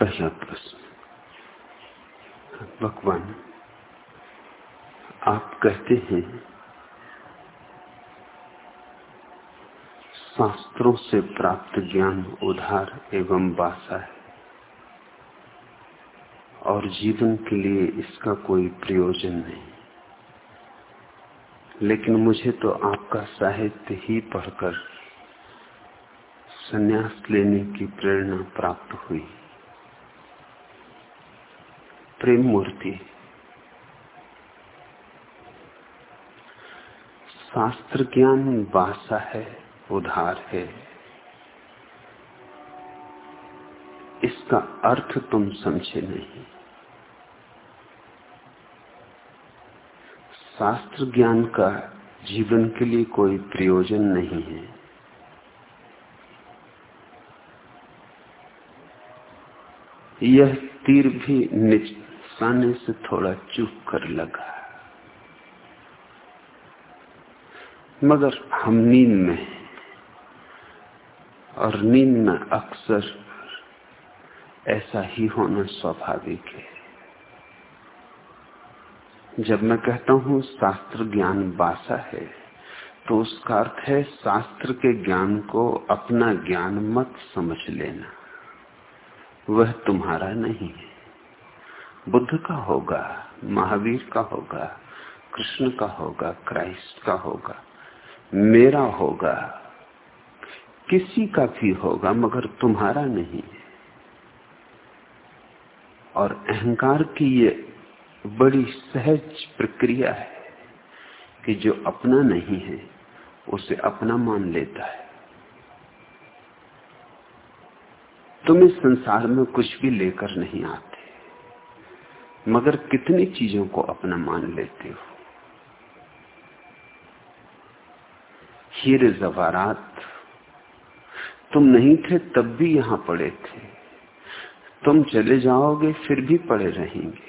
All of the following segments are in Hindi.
पहला प्रश्न। भगवान, आप कहते हैं, शास्त्रों से प्राप्त ज्ञान उधार एवं बासा है, और जीवन के लिए इसका कोई प्रयोजन नहीं। लेकिन मुझे तो आपका साहित्य ही पढ़कर संन्यास लेने की प्रेरणा प्राप्त हुई। प्रेम मूर्ति। शास्त्र ज्ञान बासा है, उधार है। इसका अर्थ तुम समझे नहीं। शास्त्र ज्ञान का जीवन के लिए कोई प्रयोजन नहीं है। यह तीर भी निशाने से थोड़ा चूक कर लगा। मगर हम नींद में और नींद में अक्सर ऐसा ही होना स्वाभाविक है। जब मैं कहता हूँ, शास्त्र ज्ञान बासा है तो उसका अर्थ है, शास्त्र के ज्ञान को अपना ज्ञान मत समझ लेना। वह तुम्हारा नहीं है। बुद्ध का होगा, महावीर का होगा, कृष्ण का होगा, क्राइस्ट का होगा, मेरा होगा, किसी का भी होगा, मगर तुम्हारा नहीं और अहंकार की ये बड़ी सहज प्रक्रिया है कि जो अपना नहीं है, उसे अपना मान लेता है। तुम इस संसार में कुछ भी लेकर नहीं आते। मगर कितनी चीज़ों को अपना मान लेते हो? हीरे जवारात। तुम नहीं थे, तब भी यहाँ पड़े थे। तुम चले जाओगे, फिर भी पड़े रहेंगे।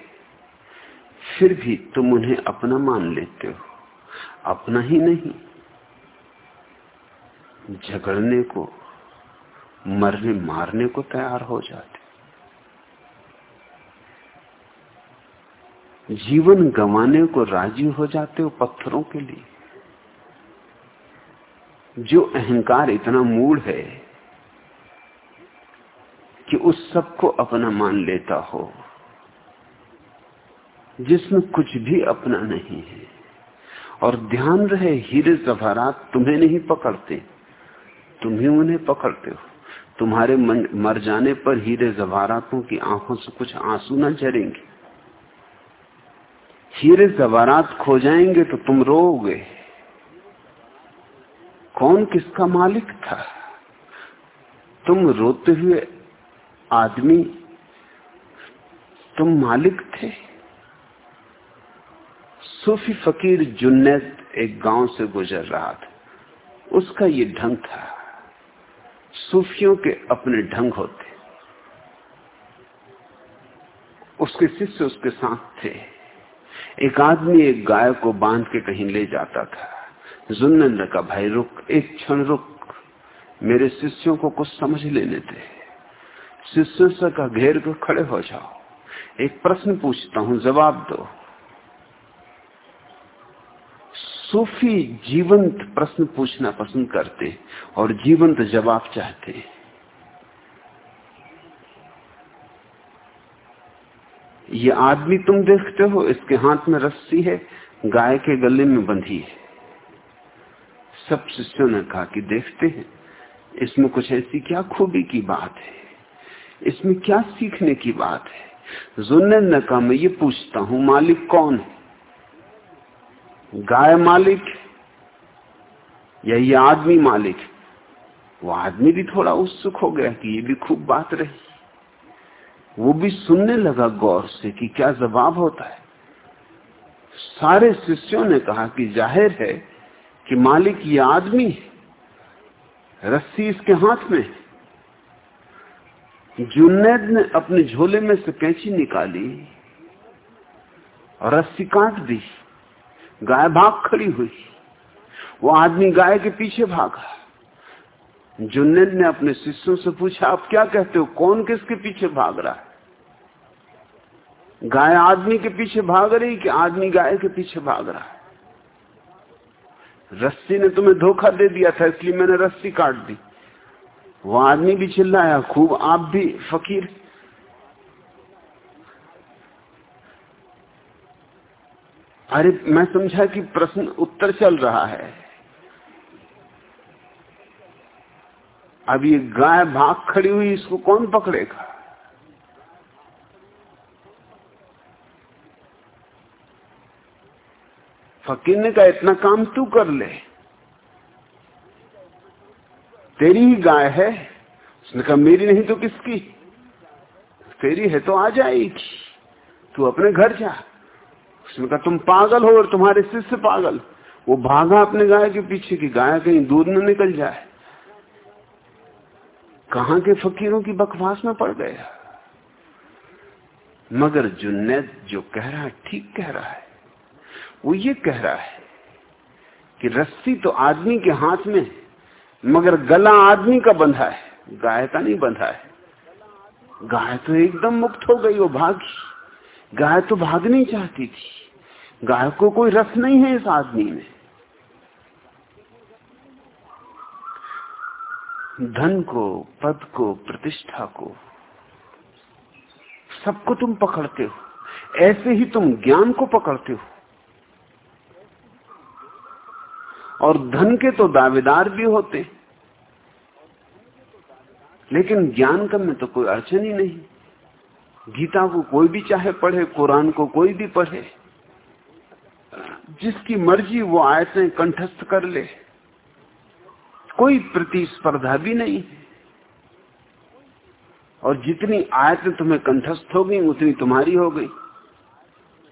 फिर भी तुम उन्हें अपना मान लेते हो। अपना ही नहीं। झगड़ने को, मरने मारने को तैयार हो जाते जीवन गंवाने को राज़ी हो जाते हो पत्थरों के लिए। जो अहंकार इतना मूड है कि उस सबको अपना मान लेता हो, जिसमें कुछ भी अपना नहीं है। और ध्यान रहे, हीरे जवाहरात तुम्हें नहीं पकड़ते, तुम ही उन्हें पकड़ते हो। तुम्हारे मर जाने पर हीरे जवारातों की आँखों से कुछ आँसू न झरेंगे। हीरे जवारात खो जाएँगे तो तुम रोओगे। कौन किसका मालिक था? तुम रोते हुए आदमी, तुम मालिक थे। सूफी फकीर जुन्नैद एक गाँव से गुजर रहा था। उसका ये ढंग था। सूफियों के अपने ढंग होते। उसके शिष्य उसके साथ थे। एक आदमी एक गाय को बाँध के कहीं ले जाता था। जुन्नन का भाई, रुक, एक क्षण रुक। मेरे शिष्यों को कुछ समझ लेने थे शिष्यों से का घेर कर खड़े हो जाओ। एक प्रश्न पूछता हूँ, जवाब दो। सूफी जीवंत प्रश्न पूछना पसंद करते और जीवंत जवाब चाहते ये आदमी तुम देखते हो, इसके हाथ में रस्सी है, गाय के गले में बंधी है। सब शिष्यों ने कहा कि देखते हैं, इसमें कुछ ऐसी क्या खूबी की बात है? इसमें क्या सीखने की बात है? जुन्ने ने कहा, मैं ये पूछता हूँ, मालिक कौन है? गाय मालिक या ये आदमी मालिक? वो आदमी भी थोड़ा उत्सुक हो गया कि ये भी खूब बात रही। वो भी सुनने लगा गौर से कि क्या जवाब होता है। सारे शिष्यों ने कहा कि ज़ाहिर है कि मालिक ये आदमी है, रस्सी इसके हाथ में है। जुन्नैद ने अपने झोले में से कैंची निकाली और रस्सी काट दी। गाय भाग खड़ी हुई। वो आदमी गाय के पीछे भागा। जुन्नद ने अपने शिष्यों से पूछा, आप क्या कहते हो? कौन किसके पीछे भाग रहा है? गाय आदमी के पीछे भाग रही कि आदमी गाय के पीछे भाग रहा है? रस्सी ने तुम्हें धोखा दे दिया था, इसलिए मैंने रस्सी काट दी। वो आदमी भी चिल्लाया, खूब, आप भी फकीर अरे, मैं समझा कि प्रश्न उत्तर चल रहा है। अब ये गाय भाग खड़ी हुई, इसको कौन पकड़ेगा? फकीर ने कहा, इतना काम तू कर ले। तेरी ही गाय है? उसने कहा, मेरी नहीं तो किसकी? तेरी है तो आ जाएगी। तू अपने घर जा। उसने कहा, तुम पागल हो और तुम्हारे शिष्य पागल। वो भागा अपने गाय के पीछे की गाय कहीं दूर न निकल जाए। कहा के फकीरों की बकवास में पड़ गया मगर जुन्नैद जो कह रहा है, ठीक कह रहा है। वो ये कह रहा है कि रस्सी तो आदमी के हाथ में मगर गला आदमी का बंधा है। गाय का नहीं बंधा है। गाय तो एकदम मुक्त हो गई, वो भागी। गाय तो भागनी चाहती थी। गाय को कोई रस नहीं है इस आदमी में। धन को, पद को, प्रतिष्ठा को, सबको तुम पकड़ते हो। ऐसे ही तुम ज्ञान को पकड़ते हो। और धन के तो दावेदार भी होते लेकिन ज्ञान का में तो कोई अड़चन ही नहीं। गीता को कोई भी चाहे पढ़े, कुरान को कोई भी पढ़े, जिसकी मर्ज़ी वो आयतें कंठस्थ कर ले। कोई प्रतिस्पर्धा भी नहीं। और जितनी आयतें तुम्हें कंठस्थ हो गई, उतनी तुम्हारी हो गई।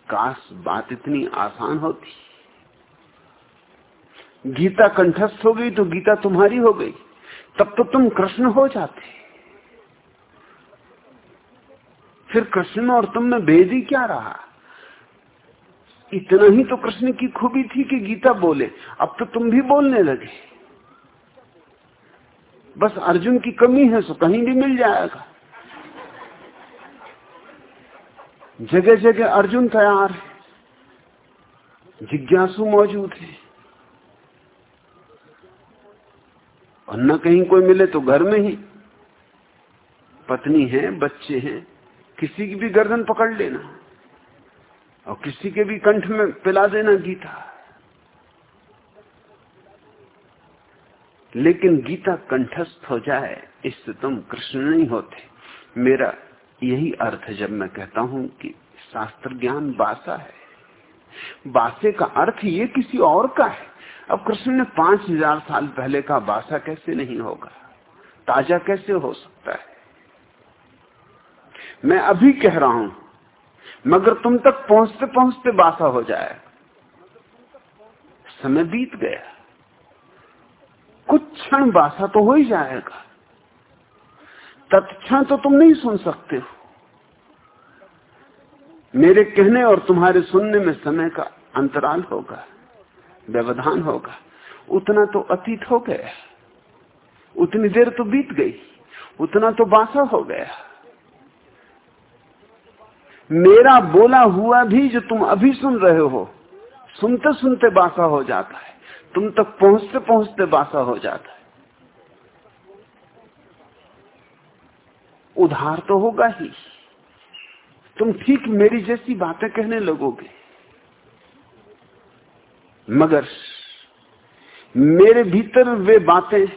काश बात इतनी आसान होती। गीता कंठस्थ हो गई तो गीता तुम्हारी हो गई। तब तो तुम कृष्ण हो जाते। फिर कृष्ण और तुम में भेद ही क्या रहा? इतना ही तो कृष्ण की खूबी थी कि गीता बोले। अब तो तुम भी बोलने लगे। बस अर्जुन की कमी है, सो कहीं भी मिल जाएगा। जगह जगह अर्जुन तैयार है, जिज्ञासु मौजूद है। और न कहीं कोई मिले तो घर में ही। पत्नी है, बच्चे हैं, किसी की भी गर्दन पकड़ लेना, और किसी के भी कंठ में पिला देना गीता। लेकिन गीता कंठस्थ हो जाए, इससे तुम कृष्ण नहीं होते। मेरा यही अर्थ जब मैं कहता हूँ कि शास्त्र ज्ञान बासा है। बासे का अर्थ ये किसी और का है। अब कृष्ण ने पाँच हज़ार साल पहले का बासा कैसे नहीं होगा? ताज़ा कैसे हो सकता है? मैं अभी कह रहा हूँ, मगर तुम तक पहुँचते पहुँचते बासा हो जाए समय बीत गया। कुछ क्षण बासा तो हो ही जाएगा। तत्क्षण तो तुम नहीं सुन सकते हो। मेरे कहने और तुम्हारे सुनने में समय का अंतराल होगा, व्यवधान होगा। उतना तो अतीत हो गया। उतनी देर तो बीत गई। उतना तो बासा हो गया। मेरा बोला हुआ भी जो तुम अभी सुन रहे हो सुनते सुनते बासा हो जाता है। तुम तक पहुँचते पहुँचते बासा हो जाता है। उधार तो होगा ही। तुम ठीक मेरी जैसी बातें कहने लगोगे। मगर मेरे भीतर वे बातें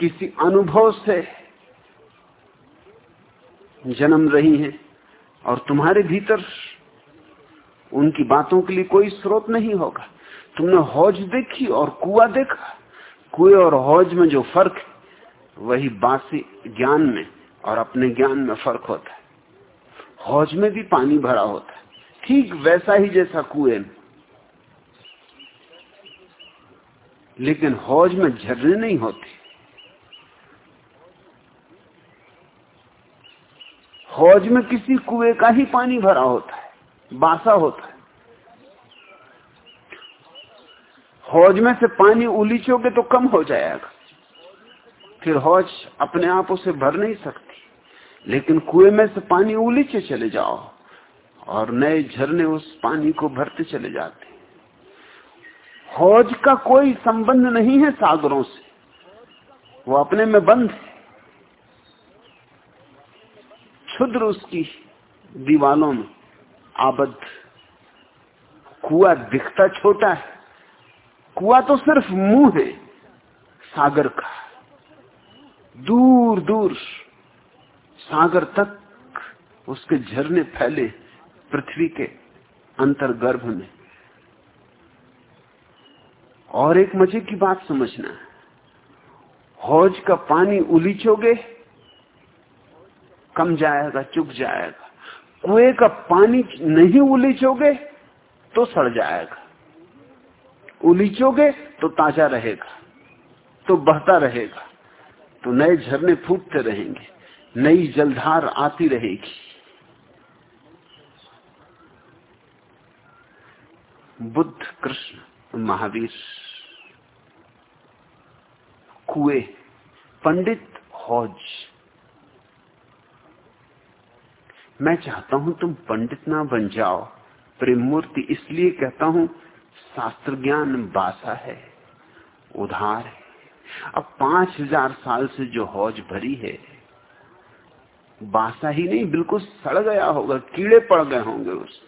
किसी अनुभव से जन्म रही हैं और तुम्हारे भीतर उनकी बातों के लिए कोई स्रोत नहीं होगा। तुमने हौज देखी और कुआ देखा? कुएँ और हौज में जो फ़र्क है, वही बासी ज्ञान में और अपने ज्ञान में फ़र्क होता है। हौज में भी पानी भरा होता है। ठीक वैसा ही जैसा कुएँ में। लेकिन हौज में झरने नहीं होते। हौज में किसी कुएँ का ही पानी भरा होता है, बासा होता है। हौज में से पानी उलीचोगे तो कम हो जाएगा। फिर हौज अपने आप उसे भर नहीं सकती। लेकिन कुएँ में से पानी उलीचे चले जाओ और नए झरने उस पानी को भरते चले जाते। हौज का कोई संबंध नहीं है सागरों से। वो अपने में बंद है। क्षुद्र उसकी दीवालों में आबद्ध। कुआ दिखता छोटा है। कुआ तो सिर्फ़ मुँह है, सागर का। दूर दूर, सागर तक उसके झरने फैले पृथ्वी के अंतर्गर्भ में। और एक मज़े की बात समझना हौज का पानी उलीचोगे, कम जाएगा चुक जाएगा। कुएँ का पानी नहीं उलीचोगे तो सड़ जाएगा। उलीचोगे तो ताज़ा रहेगा तो बहता रहेगा तो नए झरने फूटते रहेंगे, नई जलधार आती रहेगी। बुद्ध, कृष्ण, महावीर, कुए, पंडित, हौज। मैं चाहता हूँ तुम पंडित ना बन जाओ। प्रेम मूर्ति इसलिए कहता हूँ शास्त्र ज्ञान बासा है, उधार है। अब पाँच हज़ार साल से जो हौज भरी है, बासा ही नहीं, बिल्कुल सड़ गया होगा, कीड़े पड़ गए होंगे उस,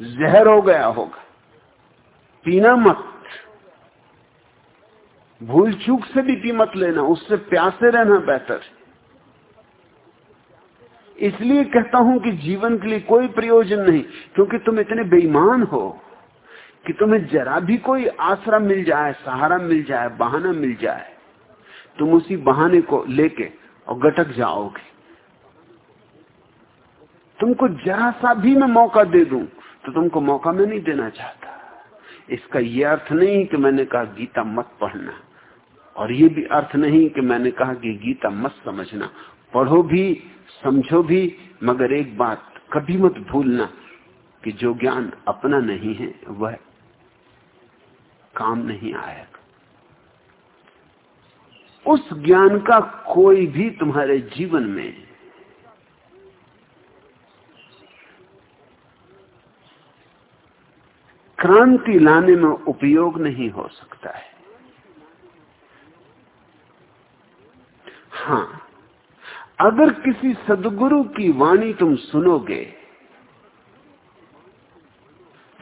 जहर हो गया होगा। पीना मत, भूल चूक से भी पी मत लेना, उससे प्यासे रहना बेहतर इसलिए कहता हूँ कि जीवन के लिए कोई प्रयोजन नहीं, क्योंकि तुम इतने बेईमान हो। कि तुम्हें जरा भी कोई आश्रम मिल जाए, सहारा मिल जाए, बहाना मिल जाए, तुम उसी बहाने को लेके और गटक जाओगे। तुमको जरा सा भी मैं मौका दे दूँ तो तुमको मौका मैं नहीं देना चाहता। इसका यह अर्थ नहीं कि मैंने कहा गीता मत पढ़ना, और ये भी अर्थ नहीं कि मैंने कहा कि गीता मत समझना। पढ़ो भी, समझो भी, मगर एक बात कभी मत भूलना कि जो ज्ञान अपना नहीं है, वह काम नहीं आएगा उस ज्ञान का कोई भी तुम्हारे जीवन में क्रांति लाने में उपयोग नहीं हो सकता है। हाँ अगर किसी सदगुरु की वाणी तुम सुनोगे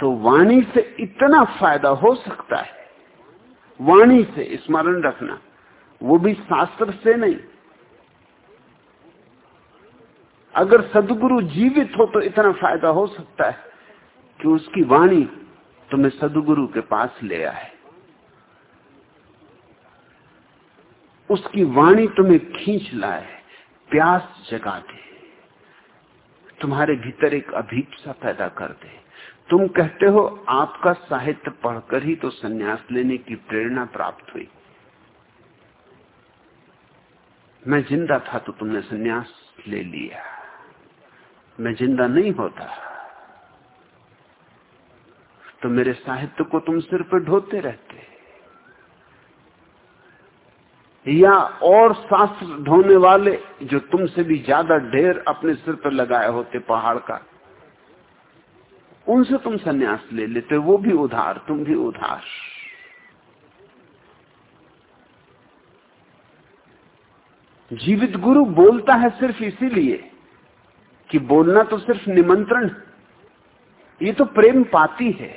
तो वाणी से इतना फ़ायदा हो सकता है। वाणी से स्मरण रखना, वो भी शास्त्र से नहीं। अगर सदगुरु जीवित हो तो इतना फ़ायदा हो सकता है कि उसकी वाणी तुम्हें सदगुरु के पास ले आए। उसकी वाणी तुम्हें खींच लाए, प्यास जगा दे, तुम्हारे भीतर एक अभीपसा पैदा कर दे। तुम कहते हो, आपका साहित्य पढ़कर ही तो सन्यास लेने की प्रेरणा प्राप्त हुई। मैं ज़िंदा था तो तुमने सन्यास ले लिया। मैं ज़िंदा नहीं होता। तो मेरे साहित्य को तुम सिर पर ढोते रहते। या और शास्त्र ढोने वाले जो तुमसे भी ज़्यादा ढेर अपने सिर पर लगाए होते पहाड़ का उनसे तुम सन्यास ले लेते वो भी उधार, तुम भी उधार। जीवित गुरु बोलता है सिर्फ़ इसीलिए कि बोलना तो सिर्फ़ निमंत्रण ये तो प्रेम पाती है।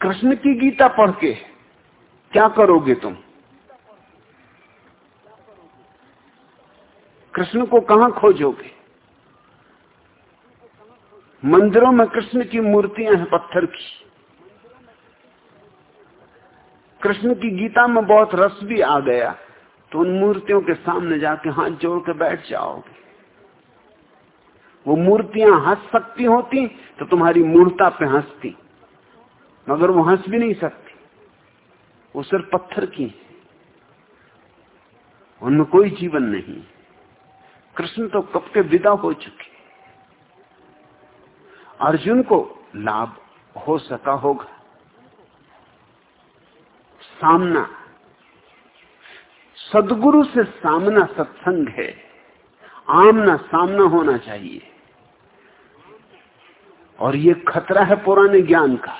कृष्ण की गीता पढ़ के क्या करोगे तुम? कृष्ण को कहाँ खोजोगे? मंदिरों में कृष्ण की मूर्तियाँ हैं पत्थर की। कृष्ण की गीता में बहुत रस भी आ गया तो उन मूर्तियों के सामने जाके हाथ जोड़ के बैठ जाओगे। वो मूर्तियाँ हंस सकती होती तो तुम्हारी मूर्ता पे हंसती, मगर वो हंस भी नहीं सकती। वो सिर्फ़ पत्थर की है। उनमें कोई जीवन नहीं। कृष्ण तो कब के विदा हो चुके। अर्जुन को लाभ हो सका होगा। सामना। सदगुरु से सामना सत्संग है। आमना सामना होना चाहिए। और ये खतरा है पुराने ज्ञान का,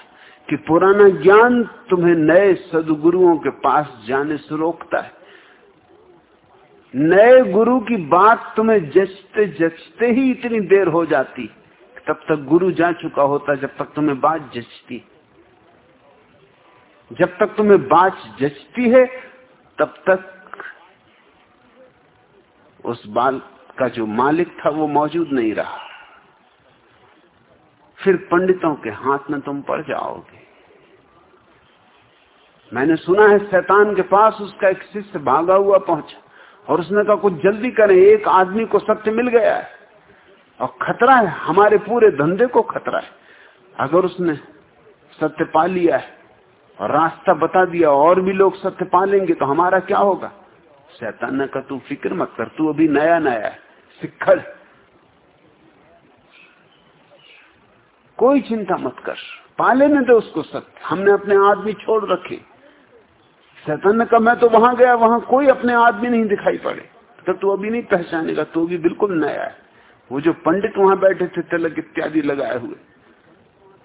कि पुराना ज्ञान तुम्हें नए सदगुरुओं के पास जाने से रोकता है। नए गुरु की बात तुम्हें जचते जचते ही इतनी देर हो जाती तब तक गुरु जा चुका होता जब तक तुम्हें बात जचती। जब तक तुम्हें बात जचती है, तब तक उस बाल का जो मालिक था वो मौजूद नहीं रहा। फिर पंडितों के हाथ में तुम पड़ जाओगे। मैंने सुना है शैतान के पास उसका एक शिष्य भागा हुआ पहुँचा और उसने कहा, कुछ जल्दी करें, एक आदमी को सत्य मिल गया है। और खतरा है, हमारे पूरे धंधे को खतरा है। अगर उसने सत्य पा लिया है और रास्ता बता दिया, और भी लोग सत्य पा लेंगे तो हमारा क्या होगा? शैतान कहा, तू फ़िक्र मत कर, तू अभी नया नया है, सिक्खड़ कोई चिंता मत कर, पाले में दे उसको सत्य, हमने अपने आदमी छोड़ रखे। शैतान कहा, मैं तो वहाँ गया, वहाँ कोई अपने आदमी नहीं दिखाई पड़े। तो तू अभी नहीं पहचानेगा, तू भी बिल्कुल नया है। वो जो पंडित वहाँ बैठे थे, तिलक इत्यादि लगाए हुए,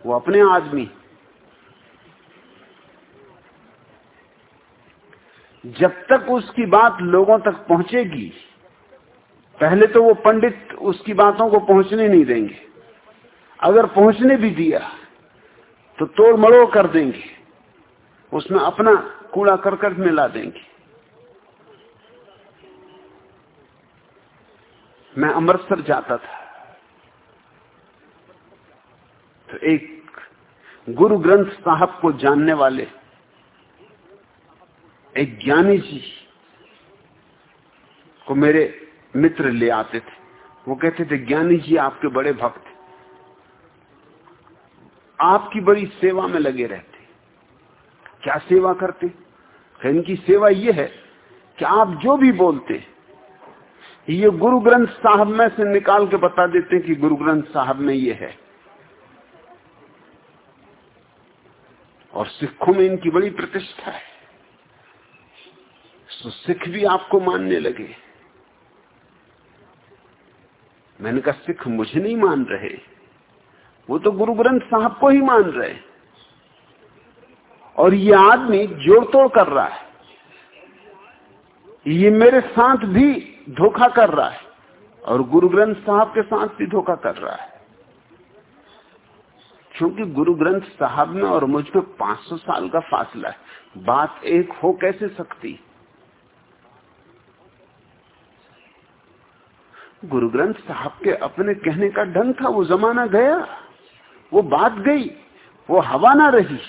वो अपने आदमी। जब तक उसकी बात लोगों तक पहुंचेगी, पहले तो वो पंडित उसकी बातों को पहुँचने नहीं देंगे। अगर पहुँचने भी दिया तो तोड़ मड़ोड़ कर देंगे। उसमें अपना कूड़ा करकट मिला देंगे। मैं अमृतसर जाता था। तो एक गुरु ग्रंथ साहब को जानने वाले एक ज्ञानी जी को मेरे मित्र ले आते थे। वो कहते थे, ज्ञानी जी, आपके बड़े भक्त आपकी बड़ी सेवा में लगे रहते क्या सेवा करते इनकी सेवा ये है कि आप जो भी बोलते ये गुरु ग्रंथ साहब में से निकाल के बता देते हैं कि गुरु ग्रंथ साहब में ये है। और सिखों में इनकी बड़ी प्रतिष्ठा है। तो सिख भी आपको मानने लगे। मैंने कहा, सिख मुझे नहीं मान रहे। वो तो गुरु ग्रंथ साहब को ही मान रहे। और ये आदमी जोड़ तोड़ कर रहा है। ये मेरे साथ भी धोखा कर रहा है और गुरु ग्रंथ साहब के साथ भी धोखा कर रहा है। क्योंकि गुरु ग्रंथ साहब में और मुझमें 500 साल का फासला है। बात एक हो कैसे सकती? गुरु ग्रंथ साहब के अपने कहने का ढंग था, वो जमाना गया, वो बात गई, वो हवा ना रही,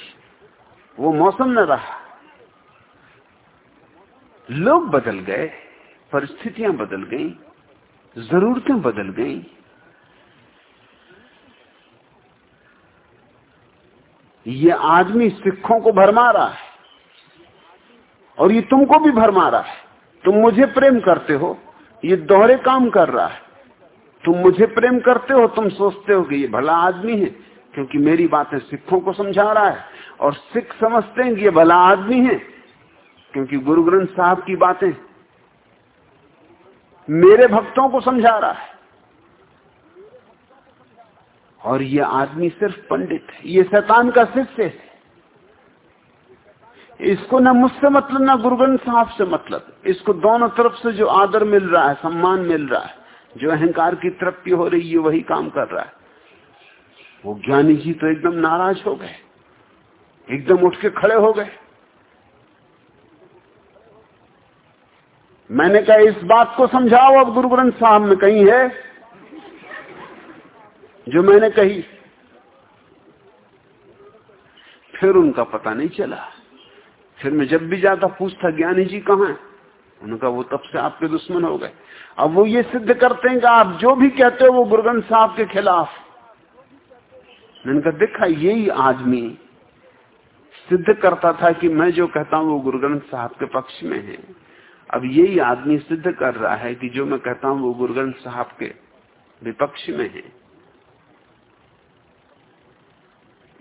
वो मौसम न रहा। लोग बदल गए। परिस्थितियाँ बदल गई, जरूरतें बदल गई। ये आदमी सिखों को भरमा रहा है और ये तुमको भी भरमा रहा है। तुम मुझे प्रेम करते हो, ये दोहरे काम कर रहा है। तुम मुझे प्रेम करते हो, तुम सोचते हो कि ये भला आदमी है, क्योंकि मेरी बातें सिखों को समझा रहा है। और सिख समझते हैं कि ये भला आदमी है, क्योंकि गुरु ग्रंथ साहब की बातें मेरे भक्तों को समझा रहा है। और ये आदमी सिर्फ़ पंडित है, ये शैतान का शिष्य है। इसको ना मुझसे मतलब ना गुरु ग्रंथ साहब से मतलब। इसको दोनों तरफ़ से जो आदर मिल रहा है, सम्मान मिल रहा है, जो अहंकार की तृप्ति हो रही है वही काम कर रहा है। वो ज्ञानी जी तो एकदम नाराज़ हो गए, एकदम उठ के खड़े हो गए। मैंने कहा, इस बात को समझाओ, अब गुरु ग्रंथ साहब में कहीं है, जो मैंने कही। फिर उनका पता नहीं चला। फिर मैं जब भी जाता, पूछता, ज्ञानी जी कहाँ है? उनका वो तब से आपके दुश्मन हो गए। अब वो ये सिद्ध करते हैं कि आप जो भी कहते हो, वो गुरुग्रंथ साहब के खिलाफ। मैंने कहा, देखा, यही आदमी सिद्ध करता था कि मैं जो कहता हूँ, वो गुरु ग्रंथ साहब के पक्ष में है। अब यही आदमी सिद्ध कर रहा है कि जो मैं कहता हूँ वो गुरु ग्रंथ साहब के विपक्ष में है।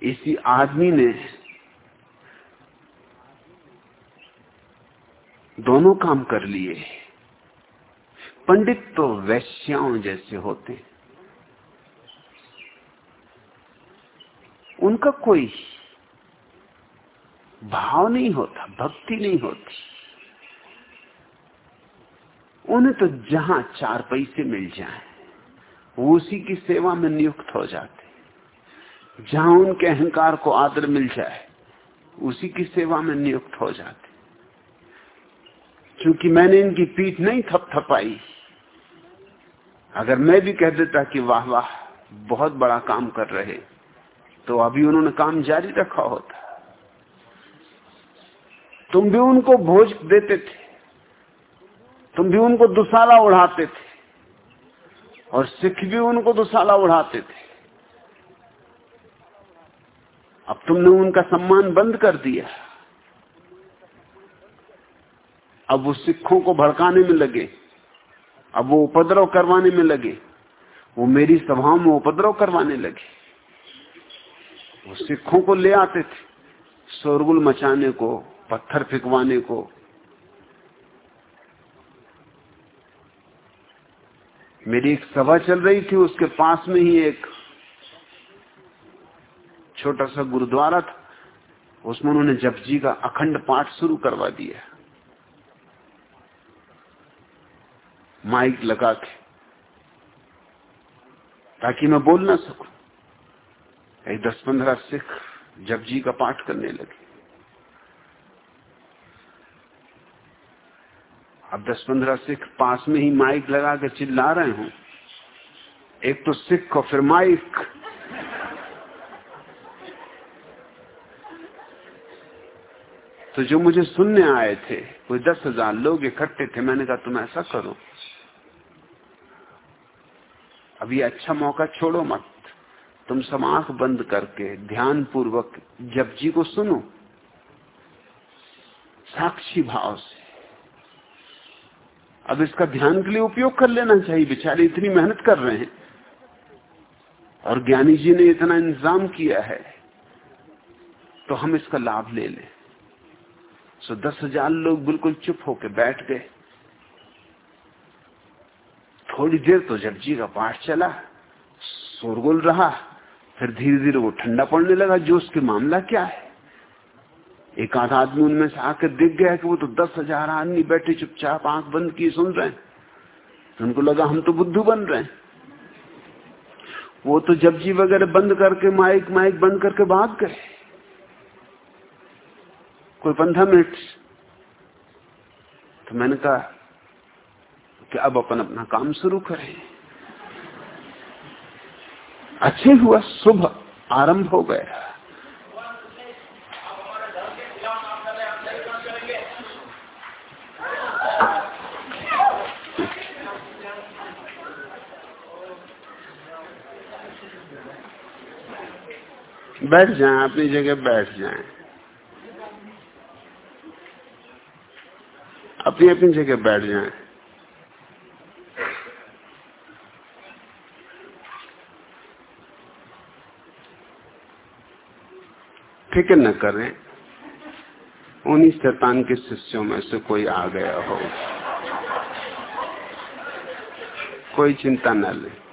इसी आदमी ने दोनों काम कर लिए पंडित तो वैश्याओं जैसे होते उनका कोई भाव नहीं होता, भक्ति नहीं होती। उन्हें तो जहाँ चार पैसे मिल जाए, वो उसी की सेवा में नियुक्त हो जाते। जहाँ उनके अहंकार को आदर मिल जाए, उसी की सेवा में नियुक्त हो जाते। क्योंकि मैंने इनकी पीठ नहीं थपथपाई। अगर मैं भी कह देता कि वाह वाह, बहुत बड़ा काम कर रहे तो अभी उन्होंने काम जारी रखा होता। तुम भी उनको भोज देते थे। तुम भी उनको दुशाला उड़ाते थे। और सिख भी उनको दुसाला उड़ाते थे। अब तुमने उनका सम्मान बंद कर दिया। अब वो सिखों को भड़काने में लगे। अब वो उपद्रव करवाने में लगे। वो मेरी सभाओं में उपद्रव करवाने लगे। वो सिखों को ले आते थे। शोरगुल मचाने को, पत्थर फेंकवाने को मेरी एक सभा चल रही थी, उसके पास में ही एक छोटा सा गुरुद्वारा था। उसमें उन्होंने जपजी का अखंड पाठ शुरू करवा दिया। माइक लगा के, ताकि मैं बोल ना सकूँ। एक दस पंद्रह सिख जपजी का पाठ करने लगे। अब दस पंद्रह सिख पास में ही माइक लगा के चिल्ला रहे हूँ। एक तो सिख और फिर माइक। तो जो मुझे सुनने आए थे कोई दस हज़ार लोग इकट्ठे थे, मैंने कहा, तुम ऐसा करो। ये अच्छा मौका छोड़ो मत। तुम सब आँख बंद करके ध्यान पूर्वक जब जी को सुनो। साक्षी भाव से। अब इसका ध्यान के लिए उपयोग कर लेना चाहिए। बेचारे इतनी मेहनत कर रहे हैं। और ज्ञानी जी ने इतना इंतज़ाम किया है तो हम इसका लाभ ले लें। सो दस हज़ार लोग बिल्कुल चुप होकर बैठ गए। थोड़ी देर तो जपजी का पाठ चला, शोरगुल रहा, फिर धीरे धीरे वो ठंडा पड़ने लगा जो उसके मामला क्या है? एक आध आदमी उनमें से आकर दिख गया कि वो तो दस हज़ार आदमी बैठे चुपचाप आँख बंद की सुन रहे हैं। तो उनको लगा, हम तो बुद्धू बन रहे हैं। वो तो जपजी वगैरह बंद करके माइक माइक बंद करके भाग गए कोई पंद्रह मिनट तो मैंने कहा कि अब अपन अपना काम शुरू करें। अच्छे हुआ, शुभ आरंभ हो गया। बैठ जाएँ, अपनी जगह बैठ जाएँ। अपनी अपनी जगह बैठ जाएँ। फ़िक्र न करें, उन्हीं शैतान के शिष्यों में से कोई आ गया हो। कोई चिंता न ले।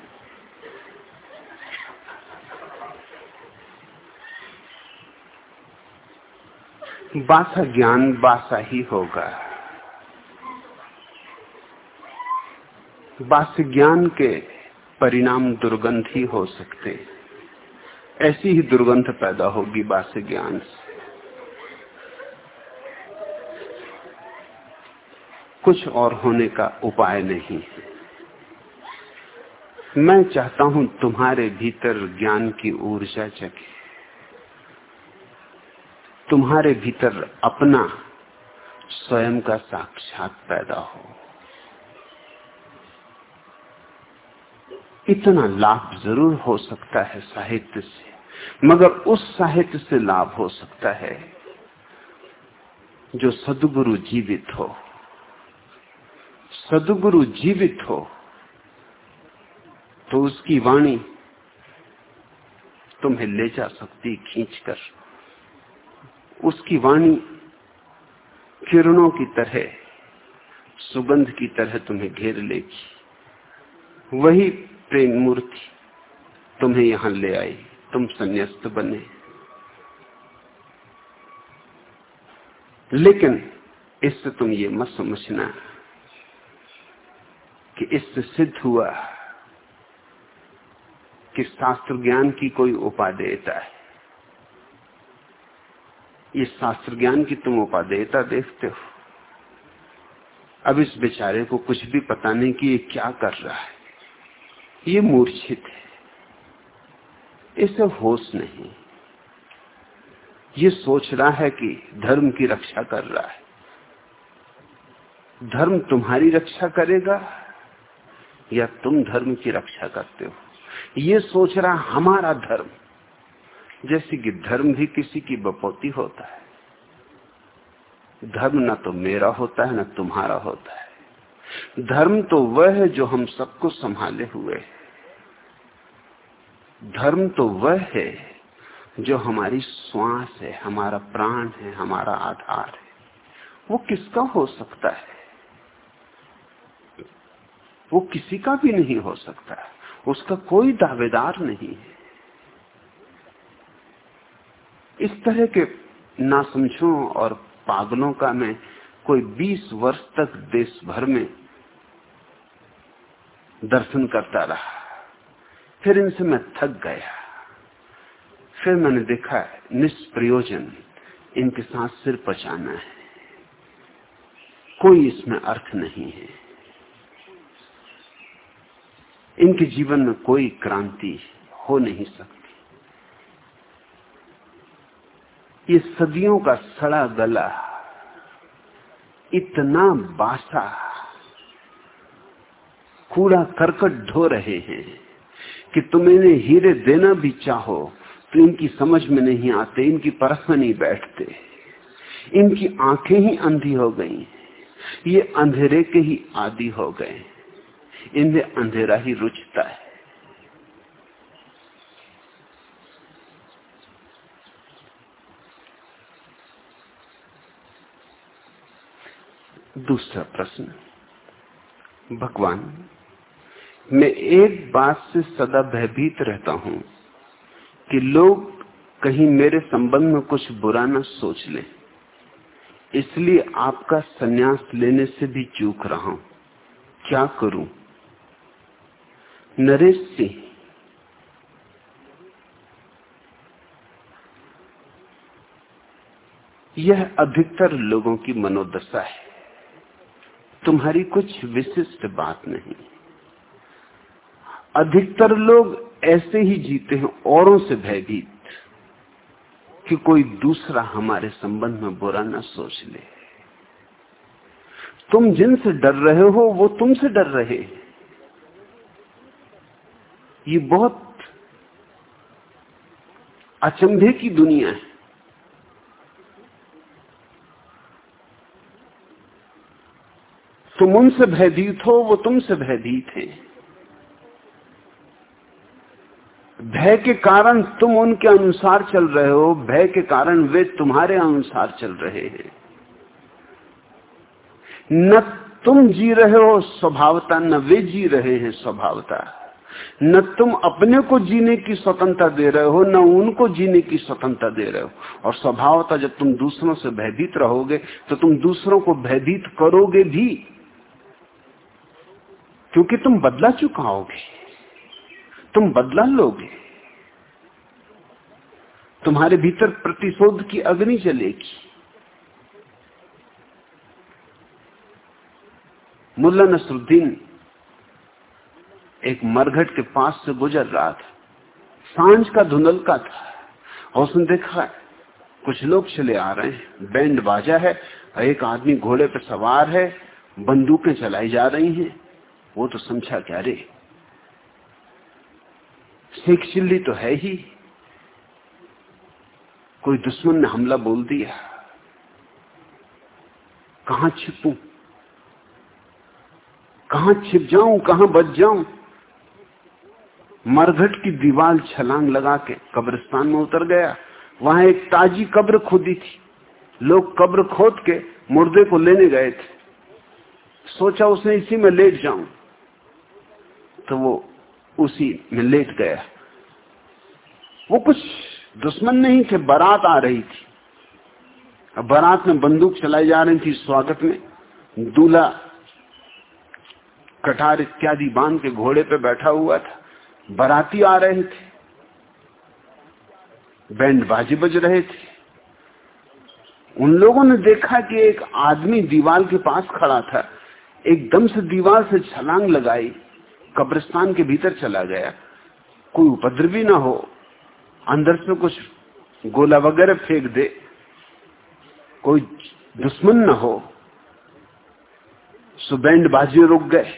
बासा ज्ञान बासा ही होगा। बास ज्ञान के परिणाम दुर्गंध ही हो सकते। ऐसी ही दुर्गंध पैदा होगी बास ज्ञान से। कुछ और होने का उपाय नहीं है। मैं चाहता हूँ तुम्हारे भीतर ज्ञान की ऊर्जा जगे। तुम्हारे भीतर अपना स्वयं का साक्षात पैदा हो। इतना लाभ ज़रूर हो सकता है साहित्य से, मगर उस साहित्य से लाभ हो सकता है जो सदगुरु जीवित हो। सदगुरु जीवित हो तो उसकी वाणी तुम्हें ले जा सकती खींचकर। उसकी वाणी किरणों की तरह, सुगंध की तरह तुम्हें घेर लेगी। वही प्रेम मूर्ति तुम्हें यहाँ ले आई। तुम संन्यास्त बने। लेकिन इससे तुम ये मत समझना कि इससे सिद्ध हुआ कि शास्त्र ज्ञान की कोई उपादेयता है। ये शास्त्र ज्ञान की तुम उपादेयता देखते हो। अब इस बेचारे को कुछ भी पता नहीं कि ये क्या कर रहा है। ये मूर्छित है। इसे होश नहीं। ये सोच रहा है कि धर्म की रक्षा कर रहा है। धर्म तुम्हारी रक्षा करेगा या तुम धर्म की रक्षा करते हो? ये सोच रहा हमारा धर्म। जैसे कि धर्म भी किसी की बपौती होता है। धर्म ना तो मेरा होता है, ना तुम्हारा होता है। धर्म तो वह है जो हम सबको संभाले हुए है। धर्म तो वह है जो हमारी श्वास है, हमारा प्राण है, हमारा आधार है। वो किसका हो सकता है? वो किसी का भी नहीं हो सकता। उसका कोई दावेदार नहीं है। इस तरह के नासमझों और पागलों का मैं कोई 20 वर्ष तक देश भर में दर्शन करता रहा। फिर इनसे मैं थक गया। फिर मैंने देखा, निष्प्रयोजन इनके साथ सिर पचाना है। कोई इसमें अर्थ नहीं है। इनके जीवन में कोई क्रांति हो नहीं सकती। ये सदियों का सड़ा गला, इतना बासा, कूड़ा करकट ढो रहे हैं कि तुम इन्हें हीरे देना भी चाहो तो इनकी समझ में नहीं आते, इनकी परख में नहीं बैठते। इनकी आँखें ही अंधी हो गई ये अंधेरे के ही आदि हो गए इनमें अंधेरा ही रुचता है। दूसरा प्रश्न। भगवान, मैं एक बात से सदा भयभीत रहता हूँ कि लोग कहीं मेरे संबंध में कुछ बुरा न सोच लें। इसलिए आपका सन्यास लेने से भी चूक रहा हूँ। क्या करूँ? नरेश सिंह। यह अधिकतर लोगों की मनोदशा है। तुम्हारी कुछ विशिष्ट बात नहीं। अधिकतर लोग ऐसे ही जीते हैं, औरों से भयभीत, कि कोई दूसरा हमारे संबंध में बुरा ना सोच ले। तुम जिनसे डर रहे हो, वो तुमसे डर रहे हैं। ये बहुत अचंभे की दुनिया है। तुम उनसे भयभीत हो, वो तुमसे भयभीत हैं। भय के कारण तुम उनके अनुसार चल रहे हो, भय के कारण वे तुम्हारे अनुसार चल रहे हैं। न तुम जी रहे हो स्वभावता, न वे जी रहे हैं स्वभावता। न तुम अपने को जीने की स्वतंत्रता दे रहे हो, न उनको जीने की स्वतंत्रता दे रहे हो। और स्वभावता, जब तुम दूसरों से भयभीत रहोगे तो तुम दूसरों को भयभीत करोगे भी। क्योंकि तुम बदला चुकाओगे। तुम बदला लोगे। तुम्हारे भीतर प्रतिशोध की अग्नि चलेगी मुल्ला नसरुद्दीन एक मरघट के पास से गुजर रहा था। साँझ का धुंधल का था। और उसने देखा, कुछ लोग चले आ रहे हैं। बैंड बाजा है, एक आदमी घोड़े पर सवार है, बंदूकें चलाई जा रही हैं। वो तो समझा क्या रे? सिख चिल्ली तो है ही। कोई दुश्मन ने हमला बोल दिया। कहा छिपू? कहा छिप जाऊँ? कहा बच जाऊँ? मरघट की दीवार छलांग लगा के कब्रिस्तान में उतर गया। वहाँ एक ताजी कब्र खोदी थी। लोग कब्र खोद के मुर्दे को लेने गए थे। सोचा उसने इसी में लेट जाऊँ। तो वो उसी में लेट गया। वो कुछ दुश्मन नहीं थे, बारात आ रही थी। बारात में बंदूक चलाई जा रही थी स्वागत में, दूल्हा कटार इत्यादि बाँध के घोड़े पे बैठा हुआ था। बराती आ रहे थे। बैंड बाजी बज रहे थे। उन लोगों ने देखा कि एक आदमी दीवार के पास खड़ा था। एकदम से दीवार से छलांग लगाई। कब्रिस्तान के भीतर चला गया। कोई उपद्रवी ना हो। अंदर से कुछ गोला वगैरह फेंक दे। कोई दुश्मन न हो। सो बैंड बाजी रुक गए।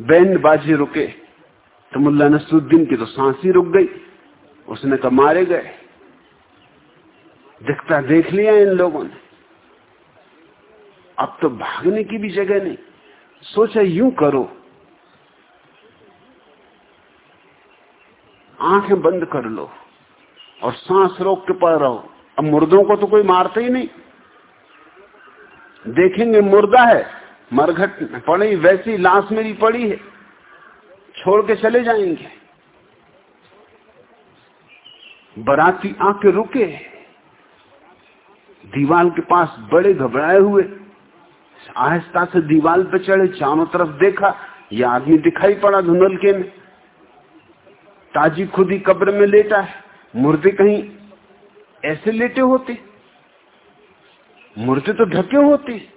बैंड बाजी रुके। तो मुल्ला नसरुद्दीन की तो सांस ही रुक गई। उसने कहा मारे गए। दिखता देख लिया इन लोगों ने। अब तो भागने की भी जगह नहीं। सोचा यूँ करो। आँखें बंद कर लो और सांस रोक के पड़ रहो अब मुर्दों को तो कोई मारता ही नहीं। देखेंगे मुर्दा है, मरघट पड़ी, वैसी लाश मेरी पड़ी है। छोड़ के चले जाएँगे। बराती आके रुके। दीवाल के पास बड़े घबराए हुए। आहिस्ता से दीवाल पे चढ़े, चारों तरफ़ देखा यह आदमी दिखाई पड़ा धुंधलके में। ताजी खुद ही कब्र में लेटा है। मुर्दे कहीं ऐसे लेटे होते। मुर्दे तो ढके होते।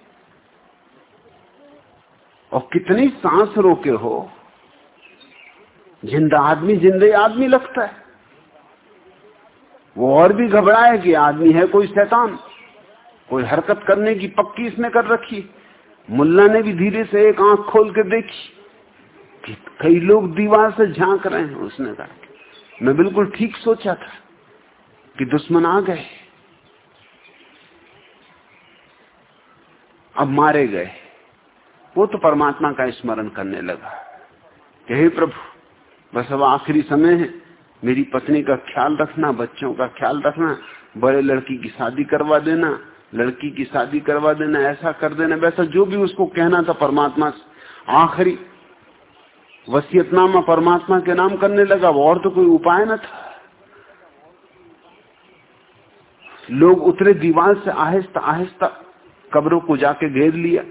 और कितनी सांस रोके हो। ज़िंदा आदमी जिंदे आदमी लगता है। वो और भी घबराए कि आदमी है कोई शैतान। कोई हरकत करने की पक्की इसने कर रखी। मुल्ला ने भी धीरे से एक आँख खोल के देखी। कि कई लोग दीवार से झाँक रहे हैं उसने कहा। मैं बिल्कुल ठीक सोचा था कि दुश्मन आ गए। अब मारे गए। वो तो परमात्मा का स्मरण करने लगा। कि हे प्रभु, बस अब आखिरी समय है। मेरी पत्नी का ख्याल रखना, बच्चों का ख्याल रखना, बड़े लड़की की शादी करवा देना, लड़की की शादी करवा देना, ऐसा कर देना। वैसा जो भी उसको कहना था परमात्मा से, आखिरी वसीयतनामा परमात्मा के नाम करने लगा, वो और तो कोई उपाय न था। लोग उतरे दीवार से आहिस्ता आहिस्ता कब्रों को जाके घेर लिया।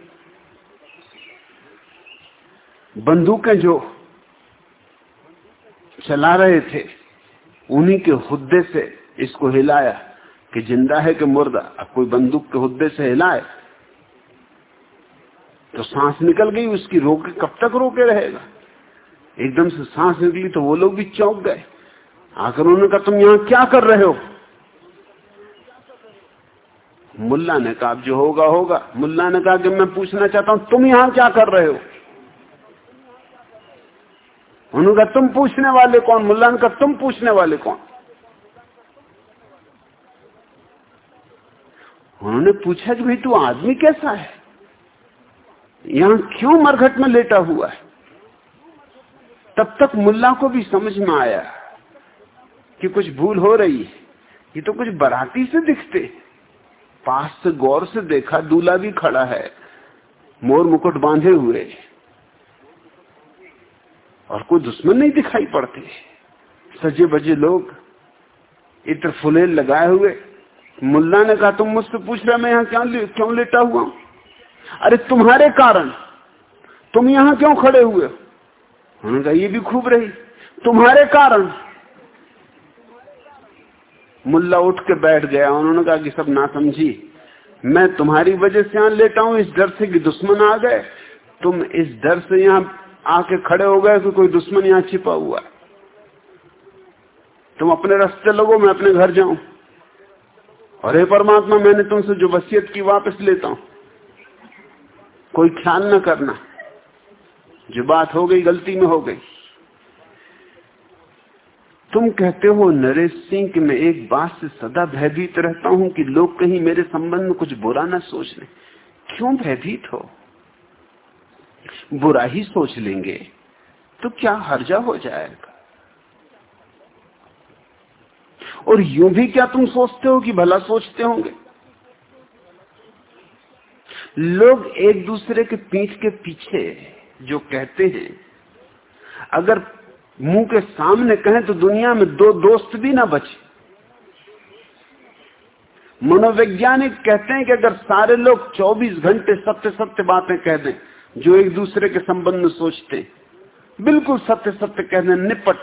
बंदूकें जो चला रहे थे, उन्हीं के हुद्दे से इसको हिलाया कि ज़िंदा है कि मुर्दा। अब कोई बंदूक के हुद्दे से हिलाए तो सांस निकल गई, उसकी रोके कब तक रोके रहेगा? एकदम से सांस निकली तो वो लोग भी चौंक गए। आकर उन्होंने कहा, तुम यहाँ क्या कर रहे हो? मुल्ला ने कहा जो होगा होगा। मुल्ला ने कहा कि मैं पूछना चाहता हूँ, तुम यहाँ क्या कर रहे हो? उन्होंने कहा, तुम पूछने वाले कौन? मुल्ला ने कहा, तुम पूछने वाले कौन? उन्होंने पूछा कि भाई, तू आदमी कैसा है? यहाँ क्यों मरघट में लेटा हुआ है? तब तक मुल्ला को भी समझ में आया कि कुछ भूल हो रही है। ये तो कुछ बराती से दिखते। पास से गौर से देखा, दूल्हा भी खड़ा है। मोर मुकुट बांधे हुए। और कोई दुश्मन नहीं दिखाई पड़ते। सजे बजे लोग इत्र फुलेल लगाए हुए। मुल्ला ने कहा, तुम मुझसे पूछ रहे मैं यहाँ क्यों क्यों लेटा हुआ अरे तुम्हारे कारण। तुम यहाँ क्यों खड़े हुए उन्होंने कहा, ये भी खूब रही। तुम्हारे कारण मुल्ला उठ के बैठ गया। उन्होंने कहा कि सब ना समझी मैं तुम्हारी वजह से यहाँ लेटा हूँ, इस डर से कि दुश्मन आ गए। तुम इस डर से यहाँ आके खड़े हो गए कि कोई दुश्मन यहाँ छिपा हुआ है। तुम अपने रास्ते लगो, मैं अपने घर जाऊँ। और हे परमात्मा, मैंने तुमसे जो वसीयत की, वापस लेता हूँ। कोई ख्याल न करना। जो बात हो गई गलती में हो गई। तुम कहते हो, नरेश सिंह, कि मैं एक बात से सदा भयभीत रहता हूँ कि लोग कहीं मेरे संबंध में कुछ बुरा ना सोच लें क्यों भयभीत हो? बुरा ही सोच लेंगे तो क्या हर्जा हो जाएगा? और यूँ भी क्या तुम सोचते हो कि भला सोचते होंगे? लोग एक दूसरे के पीठ के पीछे जो कहते हैं, अगर मुँह के सामने कहें तो दुनिया में दो दोस्त भी ना बचे। मनोवैज्ञानिक कहते हैं कि अगर सारे लोग 24 घंटे सत्य सत्य बातें कह दें, जो एक दूसरे के संबंध में सोचते हैं, बिल्कुल सत्य सत्य कह दें, निपट।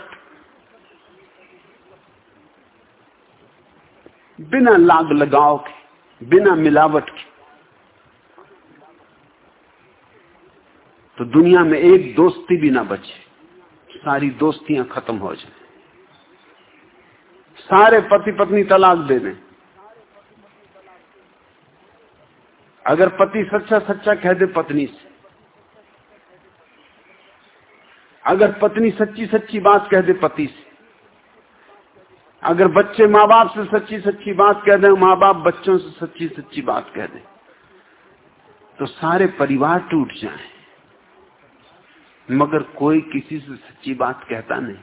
बिना लाग लगाव के, बिना मिलावट के। तो दुनिया में एक दोस्ती भी ना बचे। सारी दोस्तियाँ खत्म हो जाए। सारे पति पत्नी तलाक दे दें। अगर पति सच्चा सच्चा कह दे पत्नी से। अगर पत्नी सच्ची सच्ची बात कह दे पति से। अगर बच्चे माँ बाप से सच्ची सच्ची बात कह दें माँ बाप बच्चों से सच्ची सच्ची बात कह दें। तो सारे परिवार टूट जाएँ। मगर कोई किसी से सच्ची बात कहता नहीं।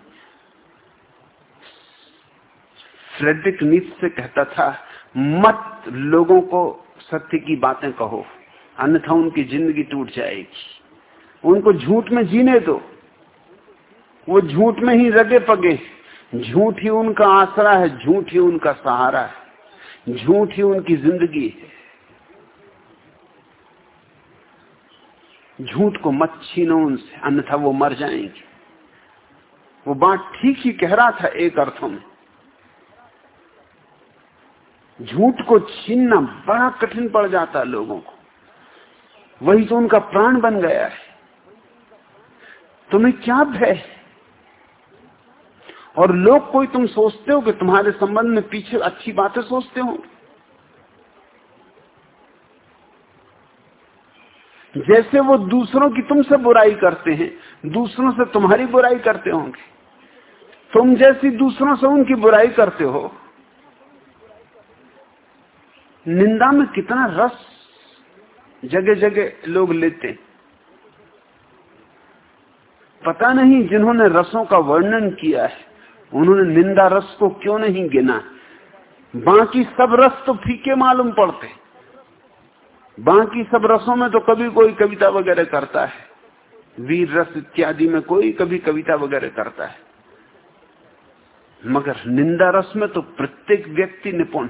फ्रेडरिक से कहता था, मत लोगों को सत्य की बातें कहो, अन्यथा उनकी ज़िंदगी टूट जाएगी। उनको झूठ में जीने दो। वो झूठ में ही रगे पगे। झूठ ही उनका आसरा है, झूठ ही उनका सहारा है। झूठ ही उनकी ज़िंदगी है। झूठ को मत छीनो उनसे, अन्यथा वो मर जाएँगे। वो बात ठीक ही कह रहा था एक अर्थों में। झूठ को छीनना बड़ा कठिन पड़ जाता है लोगों को। वही तो उनका प्राण बन गया है। तुम्हें क्या भय और लोग कोई तुम सोचते हो कि तुम्हारे संबंध में पीछे अच्छी बातें सोचते हो? जैसे वो दूसरों की तुमसे बुराई करते हैं, दूसरों से तुम्हारी बुराई करते होंगे। तुम जैसी दूसरों से उनकी बुराई करते हो, निंदा में कितना रस जगह जगह लोग लेते पता नहीं जिन्होंने रसों का वर्णन किया है, उन्होंने निंदा रस को क्यों नहीं गिना? बाकी सब रस तो फीके मालूम पड़ते बाकी सब रसों में तो कभी कोई कविता वगैरह करता है। वीर रस इत्यादि में कोई कभी कविता वगैरह करता है। मगर निंदा रस में तो प्रत्येक व्यक्ति निपुण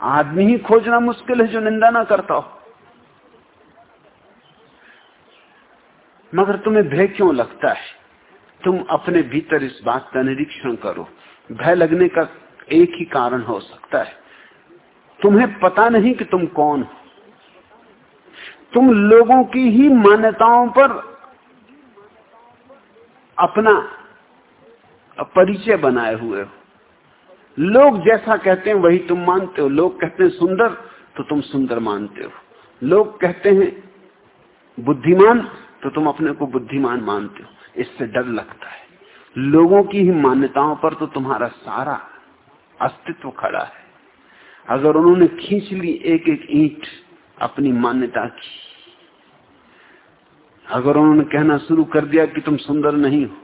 आदमी ही खोजना मुश्किल है जो निंदा ना करता हो। मगर तुम्हें भय क्यों लगता है? तुम अपने भीतर इस बात का निरीक्षण करो। भय लगने का एक ही कारण हो सकता है। तुम्हें पता नहीं कि तुम कौन हो। तुम लोगों की ही मान्यताओं पर अपना परिचय बनाए हुए हो। लोग जैसा कहते हैं, वही तुम मानते हो। लोग कहते हैं, सुंदर तो तुम सुंदर मानते हो। लोग कहते हैं, बुद्धिमान तो तुम अपने को बुद्धिमान मानते हो। इससे डर लगता है। लोगों की ही मान्यताओं पर तो तुम्हारा सारा अस्तित्व खड़ा है। अगर उन्होंने खींच ली एक एक ईंट अपनी मान्यता की, अगर उन्होंने कहना शुरू कर दिया कि तुम सुंदर नहीं हो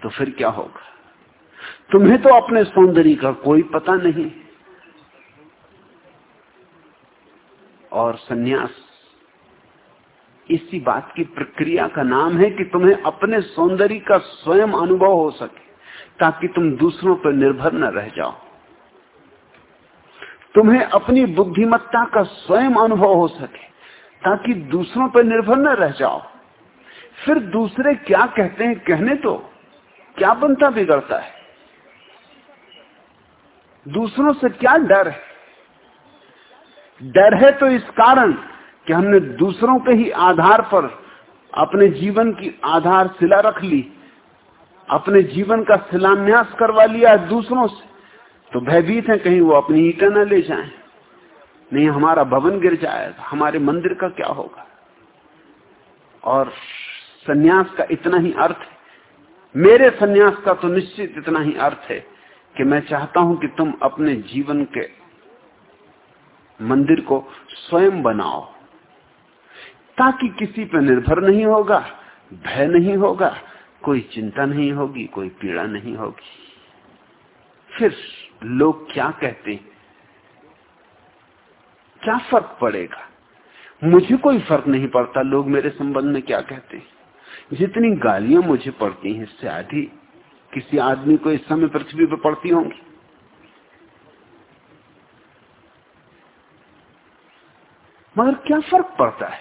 तो फिर क्या होगा? तुम्हें तो अपने सौंदर्य का कोई पता नहीं। और सन्यास, इसी बात की प्रक्रिया का नाम है कि तुम्हें अपने सौंदर्य का स्वयं अनुभव हो सके, ताकि तुम दूसरों पर निर्भर न रह जाओ। तुम्हें अपनी बुद्धिमत्ता का स्वयं अनुभव हो सके, ताकि दूसरों पर निर्भर न रह जाओ। फिर दूसरे क्या कहते हैं कहने तो क्या बनता बिगड़ता है? दूसरों से क्या डर है? डर है तो इस कारण कि हमने दूसरों के ही आधार पर अपने जीवन की आधारशिला रख ली, अपने जीवन का शिलान्यास करवा लिया दूसरों से। तो भयभीत है कहीं वो अपनी ईटा न ले जाए। नहीं, हमारा भवन गिर जाएगा हमारे मंदिर का क्या होगा? और सन्यास का इतना ही अर्थ है। मेरे सन्यास का तो निश्चित इतना ही अर्थ है कि मैं चाहता हूँ कि तुम अपने जीवन के मंदिर को स्वयं बनाओ। ताकि किसी पर निर्भर नहीं होगा, भय नहीं होगा, कोई चिंता नहीं होगी, कोई पीड़ा नहीं होगी। फिर लोग क्या कहते हैं? क्या फ़र्क पड़ेगा? मुझे कोई फ़र्क नहीं पड़ता, लोग मेरे संबंध में क्या कहते हैं? जितनी गालियाँ मुझे पड़ती हैं, इससे आधी किसी आदमी को इस समय पृथ्वी पर पड़ती होंगी। मगर क्या फ़र्क पड़ता है?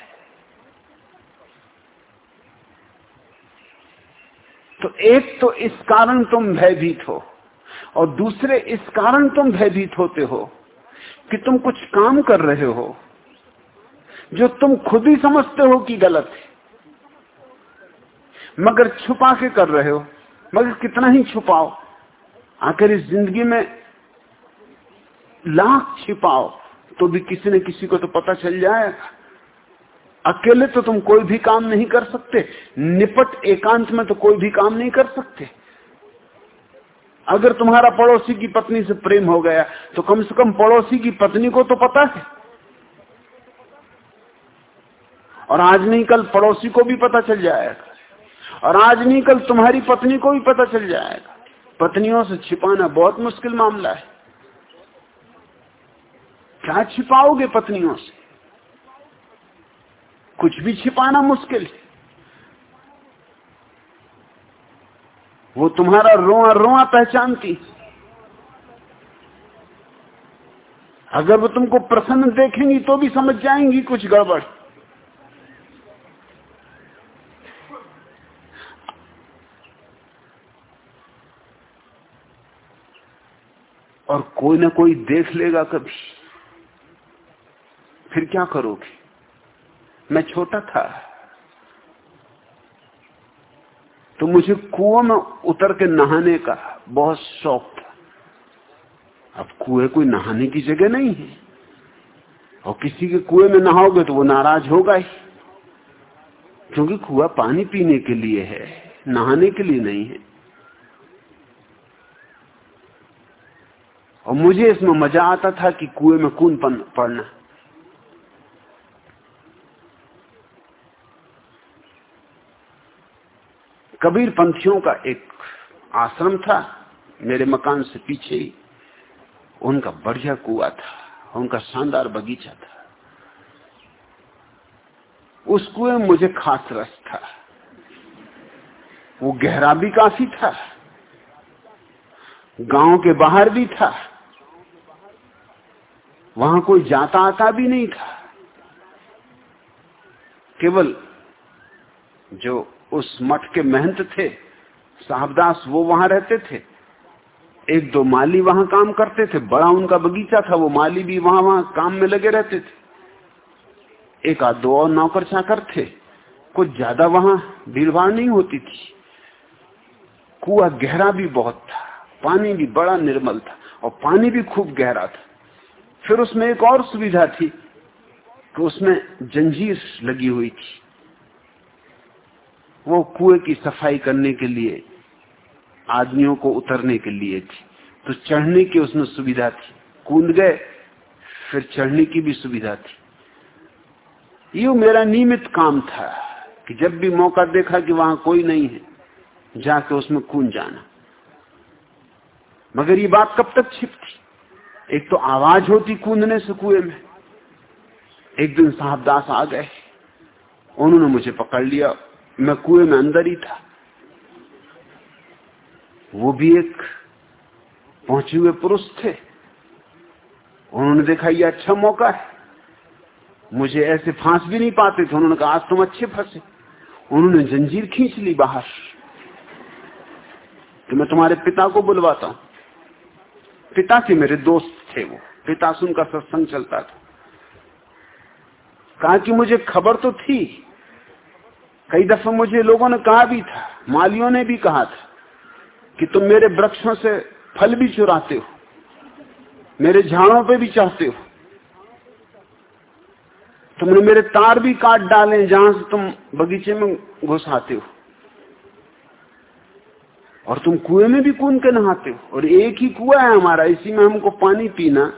तो एक तो इस कारण तुम भयभीत हो। और दूसरे इस कारण तुम भयभीत होते हो कि तुम कुछ काम कर रहे हो, जो तुम खुद ही समझते हो कि गलत है। मगर छुपा के कर रहे हो, मगर कितना ही छुपाओ, आखिर इस ज़िंदगी में लाख छिपाओ तो भी किसी न किसी को तो पता चल जाएगा। अकेले तो तुम कोई भी काम नहीं कर सकते, निपट एकांत में तो कोई भी काम नहीं कर सकते। अगर तुम्हारा पड़ोसी की पत्नी से प्रेम हो गया तो कम से कम पड़ोसी की पत्नी को तो पता है। और आज नहीं, कल पड़ोसी को भी पता चल जाएगा। और आज नहीं, कल तुम्हारी पत्नी को भी पता चल जाएगा। पत्नियों से छिपाना बहुत मुश्किल मामला है। क्या छिपाओगे पत्नियों से? कुछ भी छिपाना मुश्किल है। वो तुम्हारा रोआ रोआ पहचानती अगर वो तुमको प्रसन्न देखेंगी तो भी समझ जाएँगी कुछ गड़बड़। और कोई ना कोई देख लेगा कभी। फिर क्या करोगे? मैं छोटा था। तो मुझे कुआँ में उतर के नहाने का बहुत शौक था। अब कुएँ कोई नहाने की जगह नहीं है। और किसी के कुएँ में नहाओगे तो वो नाराज़ होगा ही। क्योंकि कुआ पानी पीने के लिए है, नहाने के लिए नहीं है। और मुझे इसमें मज़ा आता था कि कुएँ में कून पड़ना। कबीर पंथियों का एक आश्रम था, मेरे मकान से पीछे ही। उनका बढ़िया कुआ था, उनका शानदार बगीचा था। उस कुएँ मुझे खास रस था। वो गहरा भी काफ़ी था, गाँव के बाहर भी था। वहाँ कोई जाता आता भी नहीं था। केवल जो उस मठ के महंत थे, साहबदास वो वहाँ रहते थे। एक दो माली वहाँ काम करते थे, बड़ा उनका बगीचा था, वो माली भी वहाँ वहाँ काम में लगे रहते थे। एक आध दो और नौकर चाकर थे, कुछ ज़्यादा वहाँ भीड़ नहीं होती थी। कुआ गहरा भी बहुत था, पानी भी बड़ा निर्मल था, और पानी भी खूब गहरा था। फिर उसमें एक और सुविधा थी कि उसमें जंजीर लगी हुई थी। वो कुएँ की सफ़ाई करने के लिए, आदमियों को उतरने के लिए थी। तो चढ़ने की उसमें सुविधा थी। कूद गए, फिर चढ़ने की भी सुविधा थी। ये मेरा नियमित काम था कि जब भी मौका देखा कि वहाँ कोई नहीं है, जाके उसमें कूद जाना। मगर ये बात कब तक छिपती एक तो आवाज़ होती कूदने से कुएँ में। एक दिन साहबदास आ गए। उन्होंने मुझे पकड़ लिया। मैं कुएँ में अंदर ही था। वो भी एक पहुँचे हुए पुरुष थे। उन्होंने देखा, ये अच्छा मौका है। मुझे ऐसे फांस भी नहीं पाते थे। उन्होंने कहा, आज तुम अच्छे फंसे। उन्होंने जंजीर खींच ली बाहर। कि मैं तुम्हारे पिता को बुलवाता हूँ। पिता के मेरे दोस्त थे वो। पिता सुन का सत्संग चलता था। कहा कि मुझे खबर तो थी कई दफ़ा मुझे लोगों ने कहा भी था, मालियों ने भी कहा था कि तुम मेरे वृक्षों से फल भी चुराते हो, मेरे झाड़ों पे भी चाहते हो। तुमने मेरे तार भी काट डाले जहाँ से तुम बगीचे में घुसाते हो। और तुम कुएँ में भी कूद के नहाते हो, और एक ही कुआ है हमारा, इसी में हमको पानी पीना।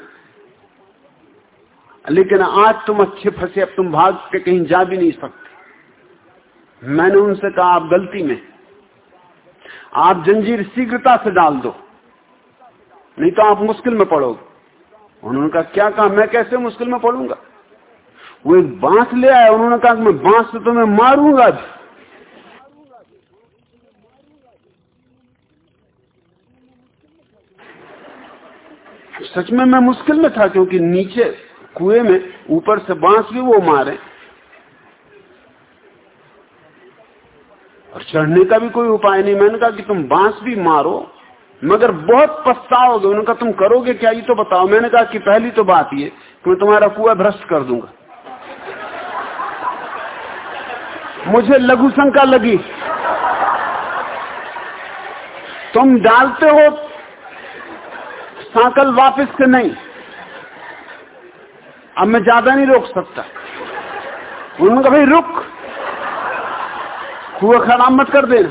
लेकिन आज तुम अच्छे फंसे, अब तुम भाग के कहीं जा भी नहीं सकते। मैंने उनसे कहा, आप गलती में आप जंजीर शीघ्रता से डाल दो, नहीं तो आप मुश्किल में पड़ोगे। उन्होंने कहा, क्या कहा? मैं कैसे मुश्किल में पड़ूँगा? वो एक बाँस ले आया उन्होंने कहा मैं बाँस से तुम्हें मारूँगा सच में मैं मुश्किल में था, क्योंकि नीचे कुएँ में, ऊपर से बाँस भी वो मारे। और चढ़ने का भी कोई उपाय नहीं। मैंने कहा कि तुम बाँस भी मारो, मगर बहुत पछताओगे। उन्होंने कहा, तुम करोगे क्या? ये तो बताओ। मैंने कहा कि पहली तो बात ये कि मैं तुम्हारा कुआ भ्रष्ट कर दूँगा। मुझे लघु शंका लगी। तुम डालते हो सांकल वापस से नहीं। अब मैं ज़्यादा नहीं रोक सकता। उन्होंने कहा, भाई, रुक। कुआ खराब मत कर देना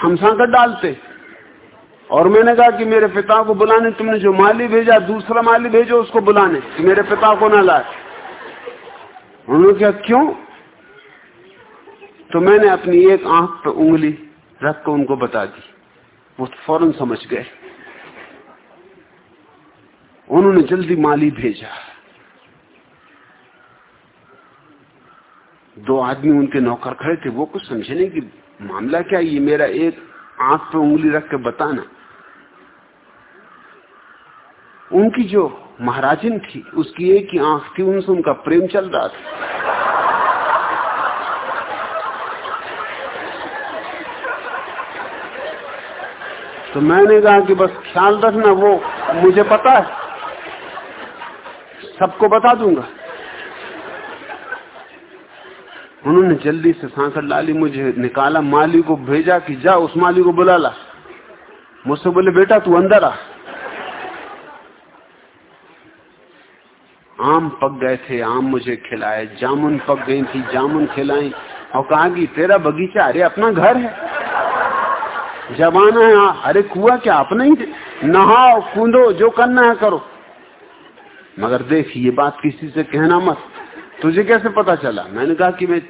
हम सांकट डालते। और मैंने कहा कि मेरे पिता को बुलाने, तुमने जो माली भेजा, दूसरा माली भेजो, उसको बुलाने कि मेरे पिता को ना लाए। उन्होंने कहा, क्यों? तो मैंने अपनी एक आँख पर उंगली रख कर उनको बता दी। वो फ़ौरन समझ गए। उन्होंने जल्दी माली भेजा। दो आदमी उनके नौकर खड़े थे, वो कुछ समझे नहीं कि मामला क्या ये मेरा एक आँख पे उंगली रख के बताना। उनकी जो महाराजिन थी, उसकी एक ही आँख थी, उनसे उनका प्रेम चल रहा था। तो मैंने कहा कि बस ख्याल रखना, वो मुझे पता है। सबको बता दूँगा। उन्होंने जल्दी से सांकड़ डाली मुझे निकाला, माली को भेजा कि जा, उस माली को बुला ला मुझसे बोले, बेटा, तू अंदर आ। आम पक गए थे, आम मुझे खिलाए, जामुन पक गई थी, जामुन खिलाई और कहा कि, तेरा बगीचा, अरे, अपना घर है। जब आना है अरे, कुआ क्या अपना ही नहाओ, कूदो, जो करना है करो। मगर देख, ये बात किसी से कहना मत। तुझे कैसे पता चला? मैंने कहा कि मैं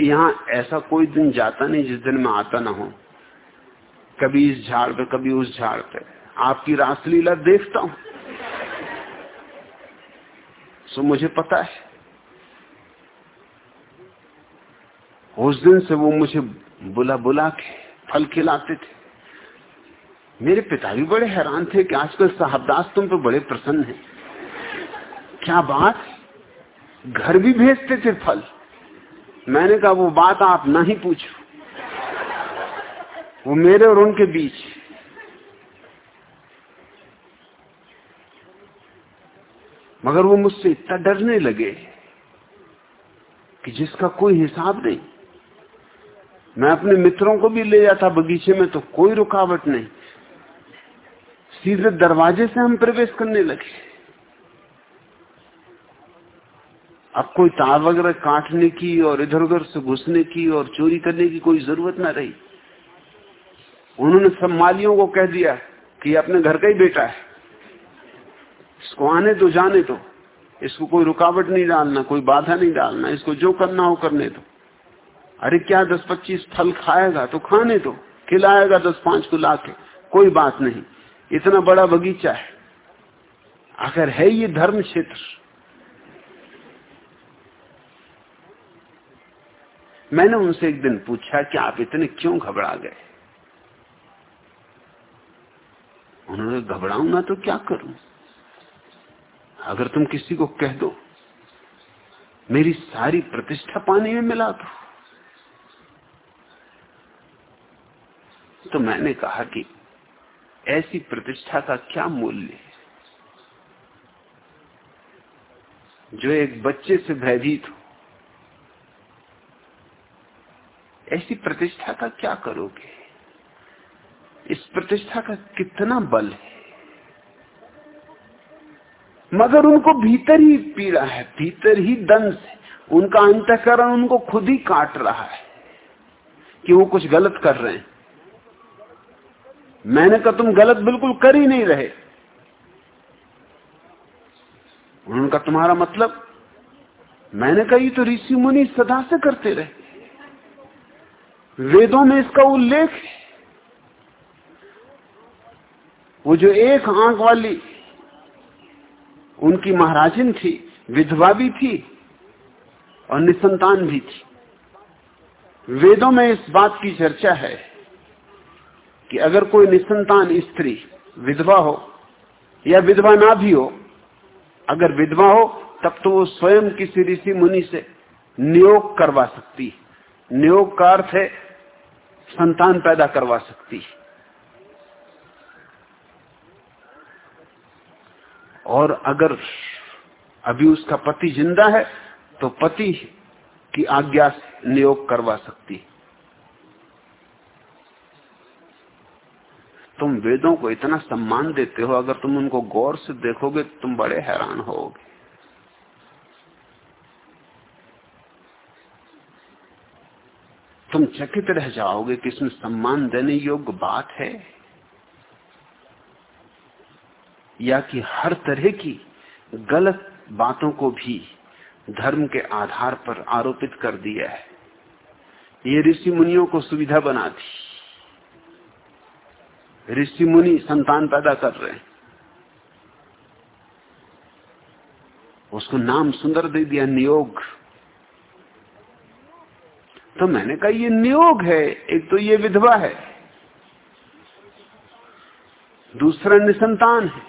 यहाँ ऐसा कोई दिन जाता नहीं जिस दिन मैं आता ना हूँ। कभी इस झाड़ पे, कभी उस झाड़ पे। आपकी रासलीला देखता हूँ। सो मुझे पता है। उस दिन से वो मुझे बुला बुला के फल खिलाते थे। मेरे पिता भी बड़े हैरान थे कि आजकल साहबदास तुम पे बड़े प्रसन्न हैं। क्या बात घर भी भेजते थे फल। मैंने कहा, वो बात आप ना ही पूछो। वो मेरे और उनके बीच मगर वो मुझसे इतना डरने लगे कि जिसका कोई हिसाब नहीं। मैं अपने मित्रों को भी ले जाता बगीचे में तो कोई रुकावट नहीं। सीधे दरवाजे से हम प्रवेश करने लगे। अब कोई तार वगैरह काटने की और इधर उधर से घुसने की और चोरी करने की कोई ज़रूरत ना रही। उन्होंने सब मालियों को कह दिया कि अपने घर का ही बेटा है। इसको आने तो जाने तो इसको कोई रुकावट नहीं डालना, कोई बाधा नहीं डालना। इसको जो करना हो करने दो। अरे क्या दस पच्चीस फल खाएगा तो खाने दो। खिलाएगा दस पाँच को लाके। कोई बात नहीं। इतना बड़ा बगीचा है। अगर है ये धर्म क्षेत्र मैंने उनसे एक दिन पूछा कि आप इतने क्यों घबरा गए? उन्होंने घबराऊ ना तो क्या करूँ? अगर तुम किसी को कह दो, मेरी सारी प्रतिष्ठा पानी में मिला दो। तो मैंने कहा कि ऐसी प्रतिष्ठा का क्या मूल्य है? जो एक बच्चे से भयभीत हो ऐसी प्रतिष्ठा का क्या करोगे? इस प्रतिष्ठा का कितना बल है? मगर उनको भीतर ही पीड़ा है, भीतर ही दंश है। उनका अंतकरण उनको खुद ही काट रहा है कि वो कुछ गलत कर रहे हैं। मैंने कहा, तुम गलत बिल्कुल कर ही नहीं रहे। उनका तुम्हारा मतलब? मैंने कहा, ये तो ऋषि मुनि सदा से करते रहे। वेदों में इसका उल्लेख वो जो एक आँख वाली उनकी महाराजिन थी, विधवा भी थी और निसंतान भी थी। वेदों में इस बात की चर्चा है कि अगर कोई निसंतान स्त्री विधवा हो या विधवा ना भी हो, अगर विधवा हो, तब तो वो स्वयं किसी ऋषि मुनि से नियोग करवा सकती नियोग का अर्थ है संतान पैदा करवा सकती है। और अगर अभी उसका पति ज़िंदा है तो पति की आज्ञा नियोग करवा सकती तुम वेदों को इतना सम्मान देते हो, अगर तुम उनको गौर से देखोगे तो तुम बड़े हैरान होगे। तुम चकित रह जाओगे कि इसमें सम्मान देने योग्य बात है? या कि हर तरह की गलत बातों को भी धर्म के आधार पर आरोपित कर दिया है? ये ऋषि मुनियों को सुविधा बना दी। ऋषि मुनि संतान पैदा कर रहे हैं। उसको नाम सुंदर दे दिया, नियोग। तो मैंने कहा, ये नियोग है, एक तो ये विधवा है, दूसरा निसंतान है।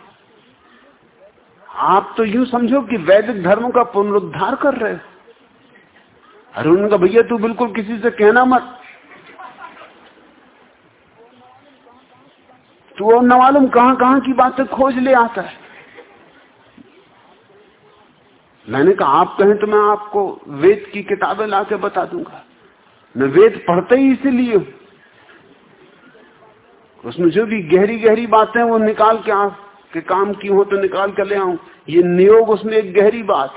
आप तो यूँ समझो कि वैदिक धर्म का पुनरुद्धार कर रहे हो। अरे उनका भैया, तू बिल्कुल किसी से कहना मत। तू और न मालूम कहाँ कहाँ की बातें खोज ले आता है। मैंने कहा, आप कहें तो मैं आपको वेद की किताबें लाके बता दूँगा। मैं वेद पढ़ते ही इसीलिए। उसमें जो भी गहरी गहरी बातें वो निकाल के आप के काम की हो तो निकाल कर ले आऊँ। ये नियोग उसमें एक गहरी बात।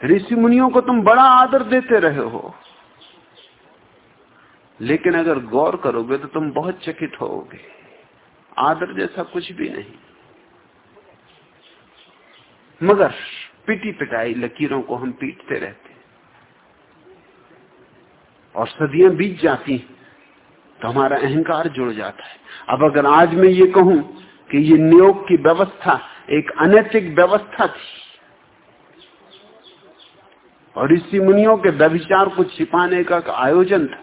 ऋषि मुनियों को तुम बड़ा आदर देते रहे हो। लेकिन अगर गौर करोगे तो तुम बहुत चकित होगे। आदर जैसा कुछ भी नहीं। मगर पिटी पिटाई, लकीरों को हम पीटते रहते और सदियाँ बीत जाती तो हमारा अहंकार जुड़ जाता है। अब अगर आज मैं ये कहूँ कि ये नियोग की व्यवस्था एक अनैतिक व्यवस्था थी, और इसी मुनियों के व्यभिचार को छिपाने का आयोजन था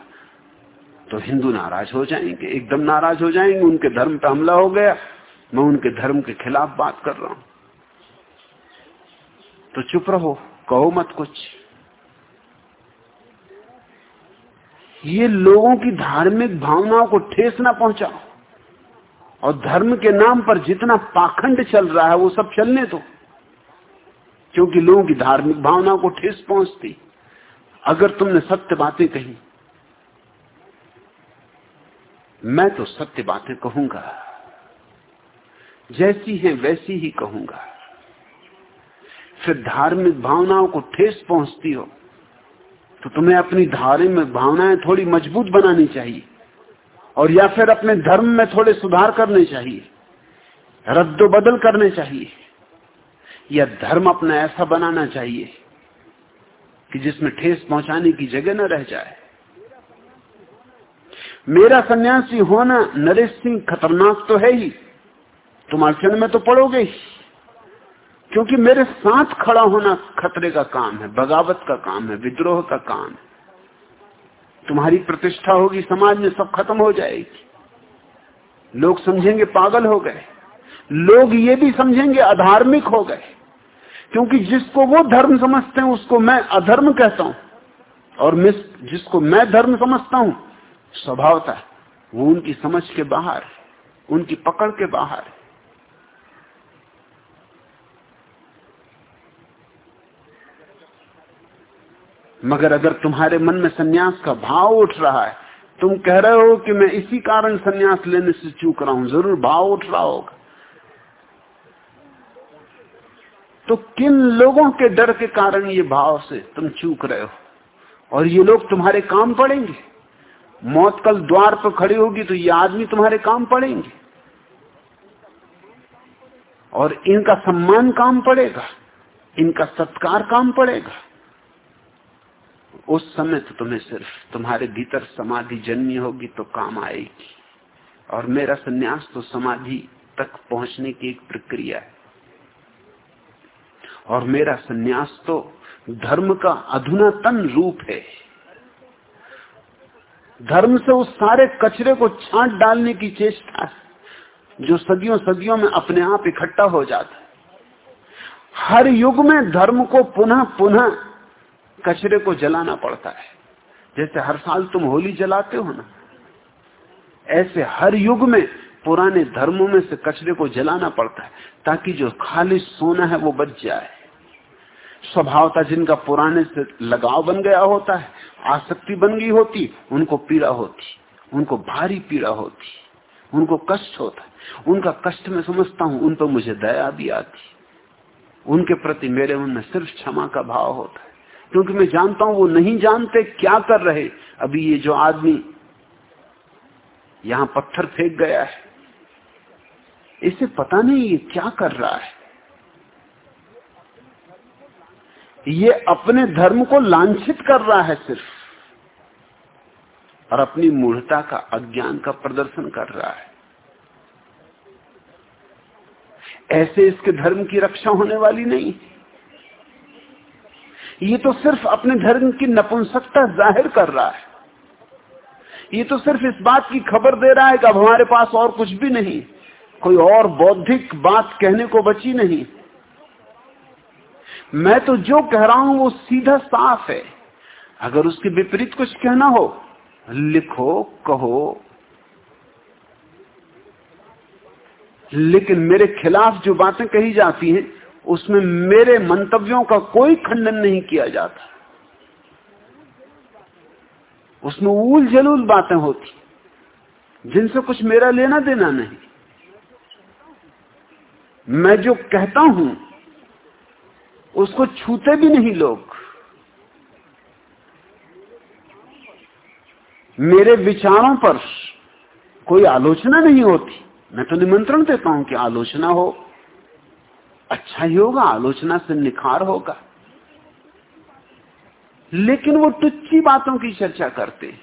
तो हिंदू नाराज़ हो जाएँगे, एकदम नाराज़ हो जाएँगे, उनके धर्म पर हमला हो गया, मैं उनके धर्म के खिलाफ बात कर रहा हूँ। तो चुप रहो, कहो मत कुछ। ये लोगों की धार्मिक भावनाओं को ठेस ना पहुंचाओ। और धर्म के नाम पर जितना पाखंड चल रहा है, वो सब चलने दो। क्योंकि लोगों की धार्मिक भावनाओं को ठेस पहुँचती। अगर तुमने सत्य बातें कही, मैं तो सत्य बातें कहूँगा। जैसी है वैसी ही कहूँगा। फिर धार्मिक भावनाओं को ठेस पहुँचती हो तो तुम्हें अपनी धार्मिक भावनाएँ थोड़ी मज़बूत बनानी चाहिए और या फिर अपने धर्म में थोड़े सुधार करने चाहिए, रद्दो बदल करने चाहिए, या धर्म अपना ऐसा बनाना चाहिए कि जिसमें ठेस पहुँचाने की जगह न रह जाए। मेरा सन्यासी होना नरेश सिंह खतरनाक तो है ही, तुम अड़चन में तो पड़ोगे ही। क्योंकि मेरे साथ खड़ा होना खतरे का काम है, बगावत का काम है, विद्रोह का काम है। तुम्हारी प्रतिष्ठा होगी, समाज में सब खत्म हो जाएगी। लोग समझेंगे पागल हो गए। लोग ये भी समझेंगे अधार्मिक हो गए। क्योंकि जिसको वो धर्म समझते हैं, उसको मैं अधर्म कहता हूँ। और मिस, जिसको मैं धर्म समझता हूँ, स्वभावता वो उनकी समझ के बाहर उनकी पकड़ के बाहर है। मगर अगर तुम्हारे मन में सन्यास का भाव उठ रहा है, तुम कह रहे हो कि मैं इसी कारण सन्यास लेने से चूक रहा हूँ, ज़रूर भाव उठ रहा होगा। तो किन लोगों के डर के कारण ये भाव से तुम चूक रहे हो? और ये लोग तुम्हारे काम पड़ेंगे? मौत कल द्वार पर खड़ी होगी तो ये आदमी तुम्हारे काम पड़ेंगे। और इनका सम्मान काम पड़ेगा, इनका सत्कार काम पड़ेगा। उस समय तो तुम्हें सिर्फ़ तुम्हारे भीतर समाधि जन्मी होगी तो काम आएगी। और मेरा सन्यास तो समाधि तक पहुँचने की एक प्रक्रिया है। और मेरा सन्यास तो धर्म का अधुनातन रूप है। धर्म से उस सारे कचरे को छांट डालने की चेष्टा है, जो सदियों सदियों में अपने आप इकट्ठा हो जाता है। हर युग में धर्म को पुनः पुनः कचरे को जलाना पड़ता है। जैसे हर साल तुम होली जलाते हो ना, ऐसे हर युग में पुराने धर्मों में से कचरे को जलाना पड़ता है, ताकि जो खाली सोना है वो बच जाए। स्वभावता जिनका पुराने से लगाव बन गया होता है, आसक्ति बन गई होती, उनको पीड़ा होती, उनको भारी पीड़ा होती, उनको कष्ट होता है। उनका कष्ट में समझता हूँ, उन पर मुझे दया भी आती। उनके प्रति मेरे मन में सिर्फ़ क्षमा का भाव होता है। क्योंकि मैं जानता हूँ वो नहीं जानते क्या कर रहे। अभी ये जो आदमी यहाँ पत्थर फेंक गया है, इसे पता नहीं ये क्या कर रहा है। ये अपने धर्म को लांछित कर रहा है सिर्फ़, और अपनी मूढ़ता का, अज्ञान का प्रदर्शन कर रहा है। ऐसे इसके धर्म की रक्षा होने वाली नहीं। ये तो सिर्फ़ अपने धर्म की नपुंसकता ज़ाहिर कर रहा है। ये तो सिर्फ़ इस बात की खबर दे रहा है कि अब हमारे पास और कुछ भी नहीं। कोई और बौद्धिक बात कहने को बची नहीं। मैं तो जो कह रहा हूँ वो सीधा साफ़ है। अगर उसके विपरीत कुछ कहना हो, लिखो, कहो। लेकिन मेरे खिलाफ जो बातें कही जाती हैं उसमें मेरे मंतव्यों का कोई खंडन नहीं किया जाता। उसमें उल जलूल बातें होती। जिनसे कुछ मेरा लेना देना नहीं। मैं जो कहता हूँ, उसको छूते भी नहीं लोग। मेरे विचारों पर कोई आलोचना नहीं होती। मैं तो निमंत्रण देता हूँ कि आलोचना हो। अच्छा ही होगा, आलोचना से निखार होगा। लेकिन वो टुच्ची बातों की चर्चा करते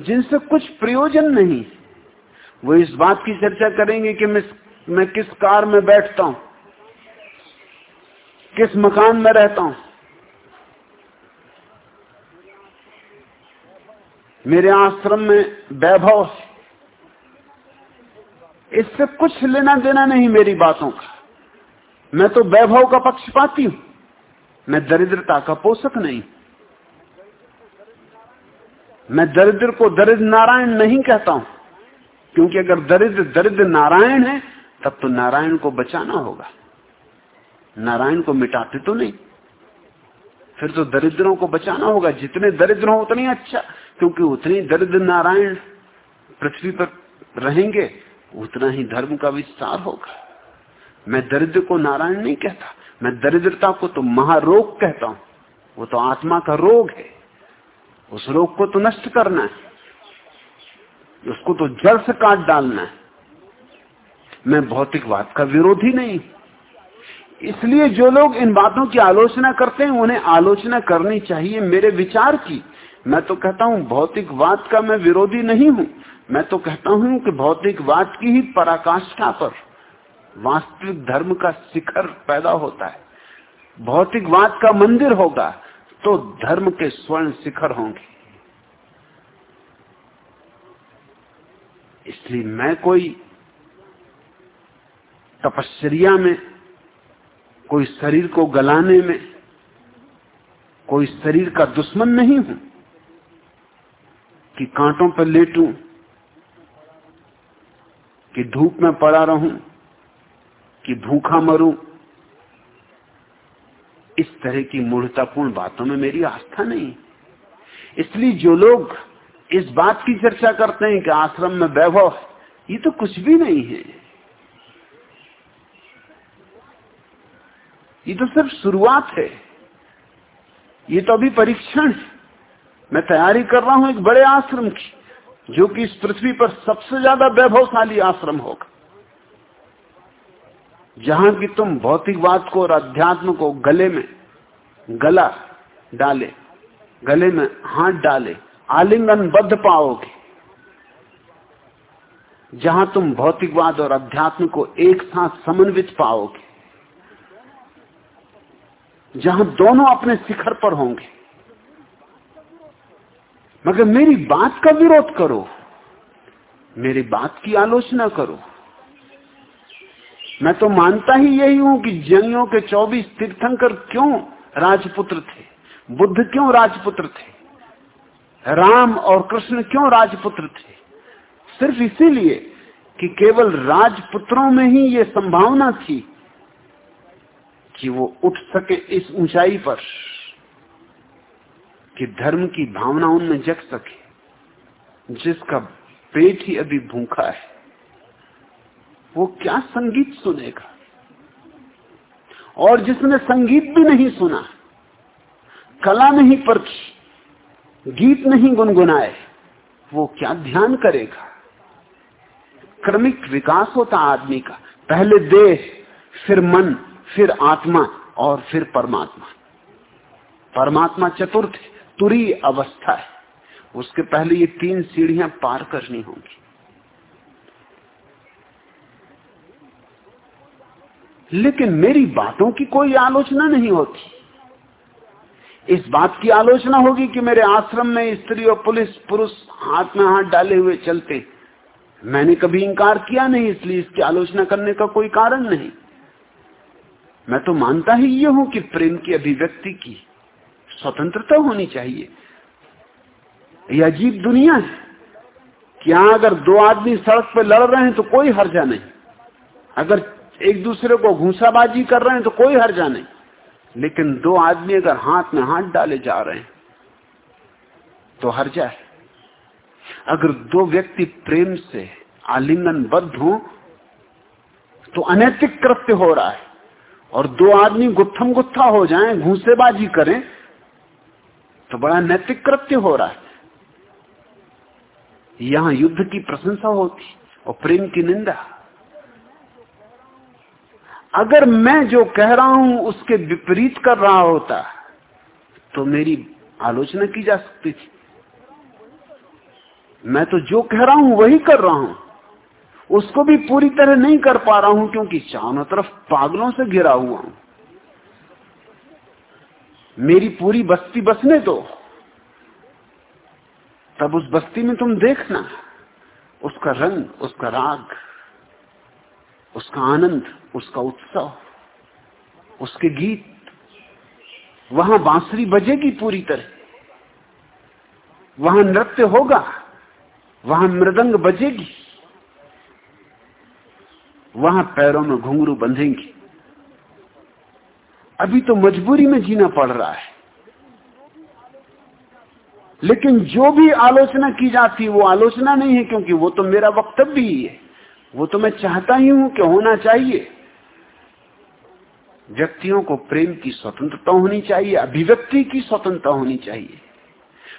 जिनसे कुछ प्रयोजन नहीं। वो इस बात की चर्चा करेंगे कि मैं मैं किस कार में बैठता हूँ। किस मकान में रहता हूँ। मेरे आश्रम में वैभव इससे कुछ लेना देना नहीं मेरी बातों का। मैं तो वैभव का पक्ष पाती हूँ। मैं दरिद्रता का पोषक नहीं। मैं दरिद्र को दरिद्र नारायण नहीं कहता हूँ। क्योंकि अगर दरिद्र दरिद्र नारायण है, तब तो नारायण को बचाना होगा। नारायण को मिटाते तो नहीं। फिर तो दरिद्रों को बचाना होगा। जितने दरिद्र हो उतने अच्छा क्योंकि उतनी दरिद्र नारायण पृथ्वी पर रहेंगे, उतना ही धर्म का विस्तार होगा। मैं दरिद्र को नारायण नहीं कहता। मैं दरिद्रता को तो महारोग कहता हूँ। वो तो आत्मा का रोग है। उस रोग को तो नष्ट करना है। उसको तो जड़ से काट डालना है। मैं भौतिकवाद का विरोधी नहीं। इसलिए जो लोग इन बातों की आलोचना करते हैं, उन्हें आलोचना करनी चाहिए मेरे विचार की। मैं तो कहता हूँ भौतिकवाद का मैं विरोधी नहीं हूँ। मैं तो कहता हूँ कि भौतिकवाद की ही पराकाष्ठा पर। वास्तविक धर्म का शिखर पैदा होता है। भौतिकवाद का मंदिर होगा तो धर्म के स्वर्ण शिखर होंगे। इसलिए मैं कोई तपस्या में, कोई शरीर को गलाने में, कोई शरीर का दुश्मन नहीं हूँ कि कांटों पर लेटूं, कि धूप में पड़ा रहूँ कि भूखा मरूं। इस तरह की मूर्तापूर्ण बातों में मेरी आस्था नहीं। इसलिए जो लोग इस बात की चर्चा करते हैं कि आश्रम में वैभव ये तो कुछ भी नहीं है। ये तो सिर्फ़ शुरुआत है। ये तो अभी परीक्षण है। मैं तैयारी कर रहा हूँ एक बड़े आश्रम की, जो कि इस पृथ्वी पर सबसे ज़्यादा वैभवशाली आश्रम होगा। जहाँ की तुम भौतिकवाद को और अध्यात्म को गले में गला डाले, गले में हाथ डाले आलिंगन बद्ध पाओगे। जहाँ तुम भौतिकवाद और अध्यात्म को एक साथ समन्वित पाओगे। जहाँ दोनों अपने शिखर पर होंगे। मगर मेरी बात का विरोध करो। मेरी बात की आलोचना करो। मैं तो मानता ही यही हूँ कि जैनियों के 24 तीर्थंकर क्यों राजपुत्र थे? बुद्ध क्यों राजपुत्र थे? राम और कृष्ण क्यों राजपुत्र थे? सिर्फ़ इसीलिए कि केवल राजपुत्रों में ही ये संभावना थी कि वो उठ सके इस ऊंचाई पर, कि धर्म की भावना उनमें जग सके, जिसका पेट ही अभी भूखा है। वो क्या संगीत सुनेगा? और जिसने संगीत भी नहीं सुना, कला नहीं परखी, गीत नहीं गुनगुनाए, वो क्या ध्यान करेगा? क्रमिक विकास होता आदमी का। पहले देह, फिर मन, फिर आत्मा और फिर परमात्मा। परमात्मा चतुर्थ तुरी अवस्था है। उसके पहले ये तीन सीढ़ियाँ पार करनी होंगी। लेकिन मेरी बातों की कोई आलोचना नहीं होती। इस बात की आलोचना होगी कि मेरे आश्रम में स्त्री और पुलिस, पुरुष हाथ में हाथ डाले हुए चलते। मैंने कभी इंकार किया नहीं, इसलिए इसकी आलोचना करने का कोई कारण नहीं। मैं तो मानता ही ये हूँ कि प्रेम की अभिव्यक्ति की स्वतंत्रता होनी चाहिए। यह अजीब दुनिया है। कि अगर दो आदमी सड़क पर लड़ रहे हैं तो कोई हर्जा नहीं। अगर एक दूसरे को घूसाबाजी कर रहे हैं तो कोई हर्जा नहीं। लेकिन दो आदमी अगर हाथ में हाथ डाले जा रहे हैं तो हर्जा है। अगर दो व्यक्ति प्रेम से आलिंगनबद्ध हो तो अनैतिक कृत्य हो रहा है। और दो आदमी गुत्थम गुत्था हो जाएँ, घूसेबाजी करें तो बड़ा नैतिक कृत्य हो रहा है। यहाँ युद्ध की प्रशंसा होती, और प्रेम की निंदा। अगर मैं जो कह रहा हूँ उसके विपरीत कर रहा होता तो मेरी आलोचना की जा सकती थी। मैं तो जो कह रहा हूँ वही कर रहा हूँ। उसको भी पूरी तरह नहीं कर पा रहा हूँ, क्योंकि चारों तरफ़ पागलों से घिरा हुआ हूँ। मेरी पूरी बस्ती बसने दो। तब उस बस्ती में तुम देखना, उसका रंग, उसका राग उसका आनंद, उसका उत्सव उसके गीत, वहाँ बांसुरी बजेगी पूरी तरह। वहाँ नृत्य होगा, वहाँ मृदंग बजेगी। वहाँ पैरों में घुंघरू बंधेंगे। अभी तो मजबूरी में जीना पड़ रहा है। लेकिन जो भी आलोचना की जाती वो आलोचना नहीं है, क्योंकि वो तो मेरा वक्तव्य ही है। वो तो मैं चाहता ही हूँ कि होना चाहिए। व्यक्तियों को प्रेम की स्वतंत्रता होनी चाहिए, अभिव्यक्ति की स्वतंत्रता होनी चाहिए।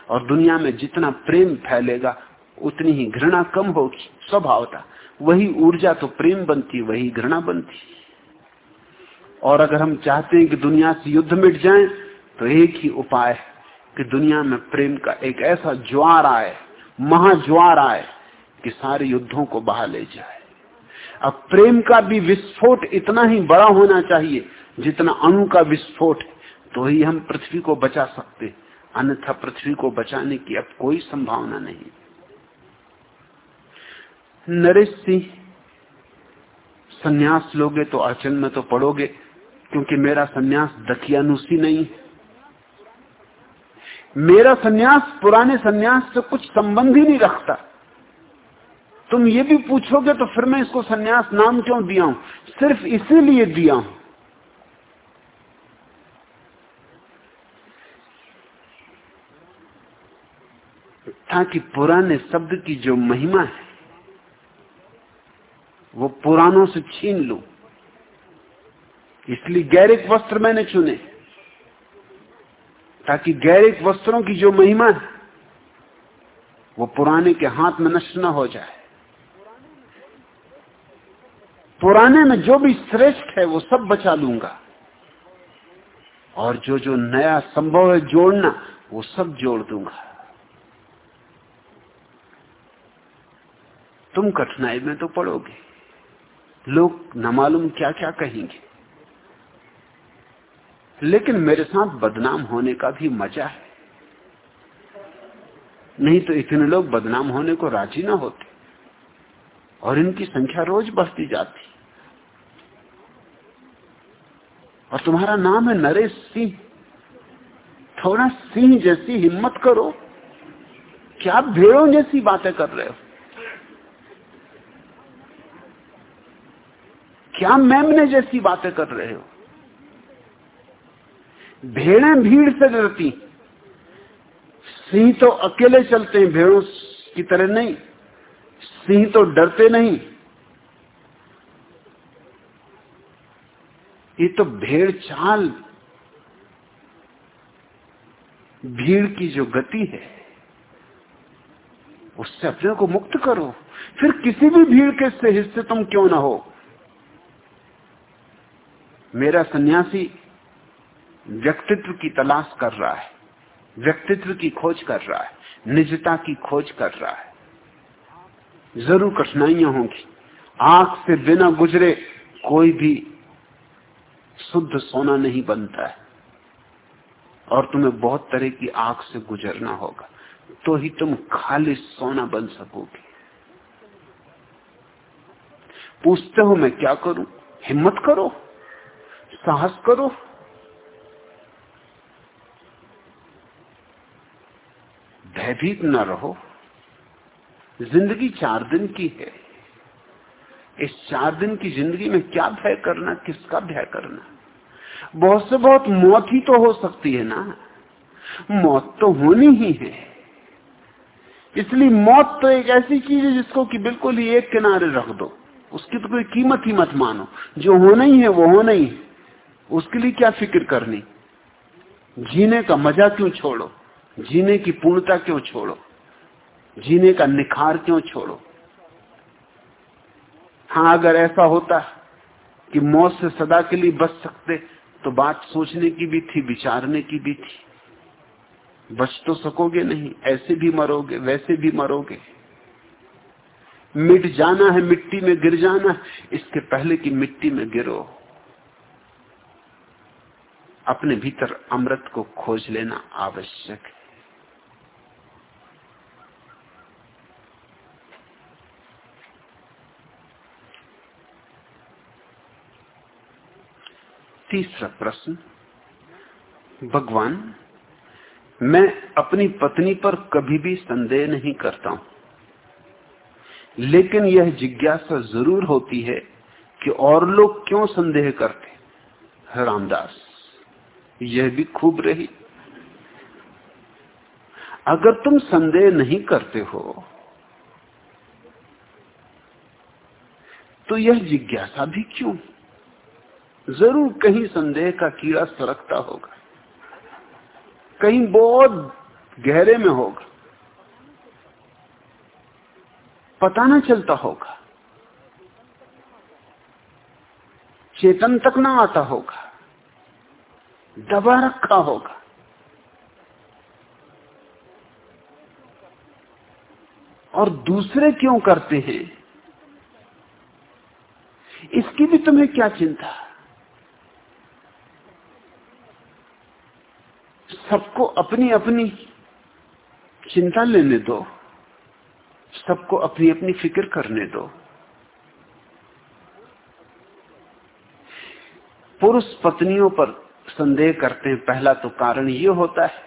और दुनिया में जितना प्रेम फैलेगा, उतनी ही घृणा कम होगी, स्वभावता। वही ऊर्जा तो प्रेम बनती, वही घृणा बनती। और अगर हम चाहते हैं कि दुनिया से युद्ध मिट जाए तो एक ही उपाय है कि दुनिया में प्रेम का एक ऐसा ज्वार आए, महाज्वार आए, कि सारे युद्धों को बहा ले जाए। अब प्रेम का भी विस्फोट इतना ही बड़ा होना चाहिए जितना अणु का विस्फोट है। तो ही हम पृथ्वी को बचा सकते अन्यथा पृथ्वी को बचाने की अब कोई संभावना नहीं। नरेश सिंह, संन्यास लोगे तो अड़चन में तो पड़ोगे, क्योंकि मेरा संन्यास दखियानुसी नहीं है। मेरा संन्यास, पुराने संन्यास से कुछ संबंध ही नहीं रखता। तुम ये भी पूछोगे तो फिर मैं इसको संन्यास नाम क्यों दिया हूँ? सिर्फ़ इसीलिए दिया हूँ। ताकि पुराने शब्द की जो महिमा है, वो पुरानों से छीन लू। इसलिए गैरिक वस्त्र मैंने चुने। ताकि गैरिक वस्त्रों की जो महिमा है, वो पुराने के हाथ में नष्ट न हो जाए। पुराने में जो भी श्रेष्ठ है, वो सब बचा लूँगा। और जो जो नया संभव है जोड़ना, वो सब जोड़ दूँगा। तुम कठिनाई में तो पड़ोगे। लोग न मालूम क्या क्या कहेंगे। लेकिन मेरे साथ बदनाम होने का भी मज़ा है। नहीं तो इतने लोग बदनाम होने को राज़ी ना होते। और इनकी संख्या रोज बढ़ती जाती। और तुम्हारा नाम है नरेश सिंह। थोड़ा सिंह जैसी हिम्मत करो क्या भेड़ों जैसी बातें कर रहे हो। क्या मेमने जैसी बातें कर रहे हो। भेड़ें भीड़ से डरती। सिंह तो अकेले चलते हैं, भेड़ों की तरह नहीं। सिंह तो डरते नहीं। ये तो भेड़ चाल। भीड़ की जो गति है, उससे अपने को मुक्त करो। फिर किसी भी भीड़ के से हिस्से तुम क्यों ना हो? मेरा सन्यासी व्यक्तित्व की तलाश कर रहा है, व्यक्तित्व की खोज कर रहा है, निजता की खोज कर रहा है। ज़रूर कठिनाइयाँ होंगी। आँख से बिना गुजरे कोई भी शुद्ध सोना नहीं बनता है। और तुम्हें बहुत तरह की आँख से गुजरना होगा। तो ही तुम खाली सोना बन सकोगे। पूछते हो मैं क्या करूँ? हिम्मत करो। साहस करो। भयभीत न रहो। ज़िंदगी चार दिन की है। इस चार दिन की ज़िंदगी में क्या भय करना, किसका भय करना? बहुत से बहुत मौत ही तो हो सकती है ना। मौत तो होनी ही है। इसलिए मौत तो एक ऐसी चीज़ है जिसको कि बिल्कुल ही एक किनारे रख दो। उसकी तो कोई कीमत ही मत मानो। जो होना ही है, वो होना ही है। उसके लिए क्या फ़िक्र करनी? जीने का मज़ा क्यों छोड़ो? जीने की पूर्णता क्यों छोड़ो? जीने का निखार क्यों छोड़ो? हाँ अगर ऐसा होता कि मौत से सदा के लिए बच सकते तो बात सोचने की भी थी, विचारने की भी थी। बच तो सकोगे नहीं, ऐसे भी मरोगे, वैसे भी मरोगे। मिट जाना है, मिट्टी में गिर जाना इसके पहले कि मिट्टी में गिरो। अपने भीतर अमृत को खोज लेना आवश्यक है। तीसरा प्रश्न, भगवान, मैं अपनी पत्नी पर कभी भी संदेह नहीं करता हूँ। लेकिन यह जिज्ञासा ज़रूर होती है कि और लोग क्यों संदेह करते रामदास, यह भी खूब रही। अगर तुम संदेह नहीं करते हो तो यह जिज्ञासा भी क्यों? ज़रूर कहीं संदेह का कीड़ा सरकता होगा, कहीं बहुत गहरे में होगा, पता ना चलता होगा, चेतन तक ना आता होगा, दबा रखा होगा। और दूसरे क्यों करते हैं? इसकी भी तुम्हें क्या चिंता? सबको अपनी अपनी चिंता लेने दो। सबको अपनी अपनी फ़िक्र करने दो। पुरुष पत्नियों पर संदेह करते हैं, पहला तो कारण ये होता है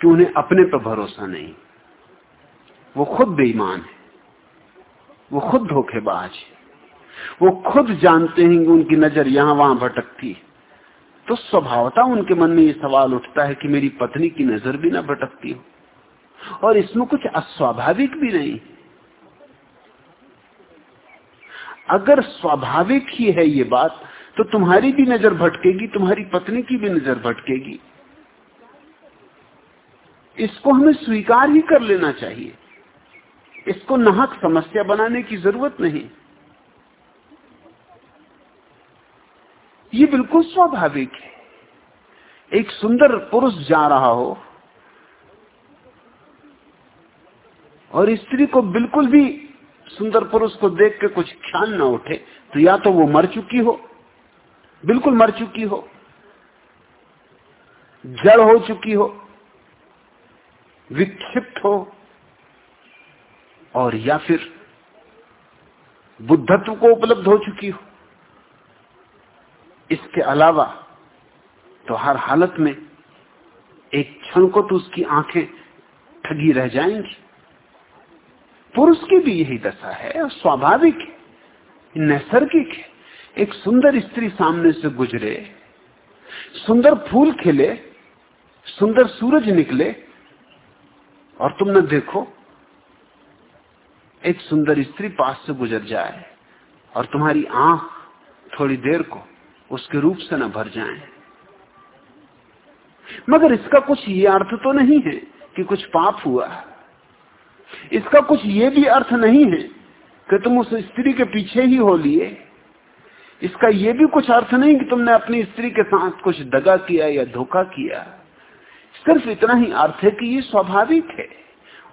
कि उन्हें अपने पर भरोसा नहीं। वो खुद बेईमान है। वो खुद धोखेबाज है। वो खुद जानते हैं कि उनकी नज़र यहाँ वहाँ भटकती है। तो स्वभावता उनके मन में ये सवाल उठता है कि मेरी पत्नी की नज़र भी ना भटकती हो। और इसमें कुछ अस्वाभाविक भी नहीं। अगर स्वाभाविक ही है ये बात तो तुम्हारी भी नज़र भटकेगी, तुम्हारी पत्नी की भी नज़र भटकेगी। इसको हमें स्वीकार ही कर लेना चाहिए। इसको नाहक समस्या बनाने की ज़रूरत नहीं। ये बिल्कुल स्वाभाविक है। एक सुंदर पुरुष जा रहा हो और स्त्री को बिल्कुल भी सुंदर पुरुष को देख के कुछ ख्याल ना उठे तो या तो वो मर चुकी हो, बिल्कुल मर चुकी हो, जड़ हो चुकी हो, विक्षिप्त हो, और या फिर बुद्धत्व को उपलब्ध हो चुकी हो। इसके अलावा तो हर हालत में एक क्षण को तो उसकी आँखें ठगी रह जाएँगी। पुरुष की भी यही दशा है स्वाभाविक है, नैसर्गिक है। एक सुंदर स्त्री सामने से गुजरे, सुंदर फूल खिले, सुंदर सूरज निकले, और तुम न देखो, एक सुंदर स्त्री पास से गुजर जाए, और तुम्हारी आँख थोड़ी देर को उसके रूप से न भर जाए। मगर इसका कुछ ये अर्थ तो नहीं है कि कुछ पाप हुआ। इसका कुछ ये भी अर्थ नहीं है कि तुम उस स्त्री के पीछे ही हो लिए। इसका यह भी कुछ अर्थ नहीं कि तुमने अपनी स्त्री के साथ कुछ दगा किया या धोखा किया। सिर्फ़ इतना ही अर्थ है कि ये स्वाभाविक है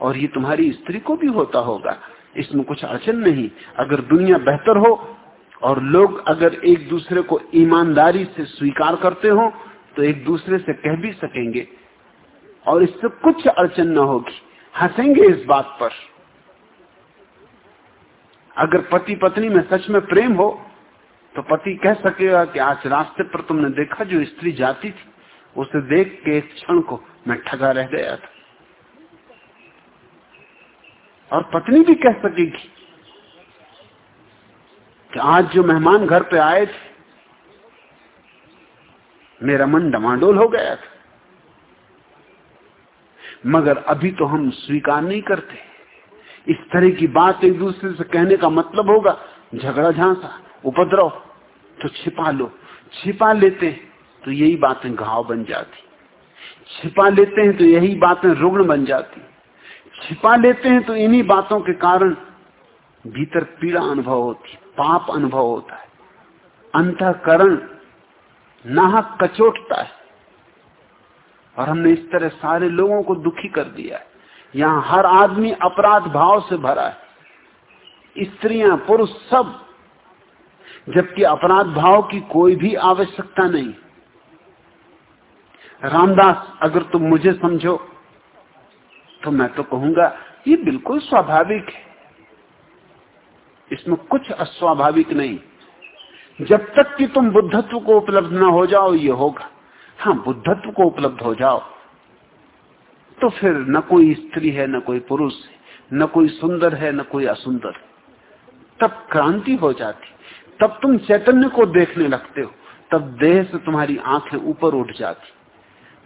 और ये तुम्हारी स्त्री को भी होता होगा। इसमें कुछ अड़चन नहीं। अगर दुनिया बेहतर हो और लोग अगर एक दूसरे को ईमानदारी से स्वीकार करते हो तो एक दूसरे से कह भी सकेंगे। और इससे कुछ अड़चन न होगी। हंसेंगे इस बात पर। अगर पति पत्नी में सच में प्रेम हो तो पति कह सकेगा कि आज रास्ते पर तुमने देखा जो स्त्री जाती थी, उसे देख के एक क्षण को मैं ठगा रह गया था। और पत्नी भी कह सकेगी कि आज जो मेहमान घर पे आए थे, मेरा मन डमाडोल हो गया था। मगर अभी तो हम स्वीकार नहीं करते। इस तरह की बात एक दूसरे से कहने का मतलब होगा, झगड़ा झांसा, उपद्रव तो छिपा लो। छिपा लेते हैं तो यही बातें घाव बन जाती। छिपा लेते हैं तो यही बातें रुग्ण बन जाती। छिपा लेते हैं तो इन्हीं बातों के कारण भीतर पीड़ा अनुभव होती पाप अनुभव होता है, अंतकरण नाहक कचोटता है। और हमने इस तरह सारे लोगों को दुखी कर दिया है। यहाँ हर आदमी अपराध भाव से भरा है। स्त्रियाँ, पुरुष सब, जबकि अपराध भाव की कोई भी आवश्यकता नहीं। रामदास, अगर तुम मुझे समझो तो मैं तो कहूँगा, ये बिल्कुल स्वाभाविक है। इसमें कुछ अस्वाभाविक नहीं। जब तक कि तुम बुद्धत्व को उपलब्ध ना हो जाओ, ये होगा। हाँ बुद्धत्व को उपलब्ध हो जाओ। तो फिर न कोई स्त्री है, न कोई पुरुष है, न कोई सुंदर है, न कोई असुंदर। तब क्रांति हो जाती। तब तुम चैतन्य को देखने लगते हो। तब देह से तुम्हारी आँखें ऊपर उठ जाती।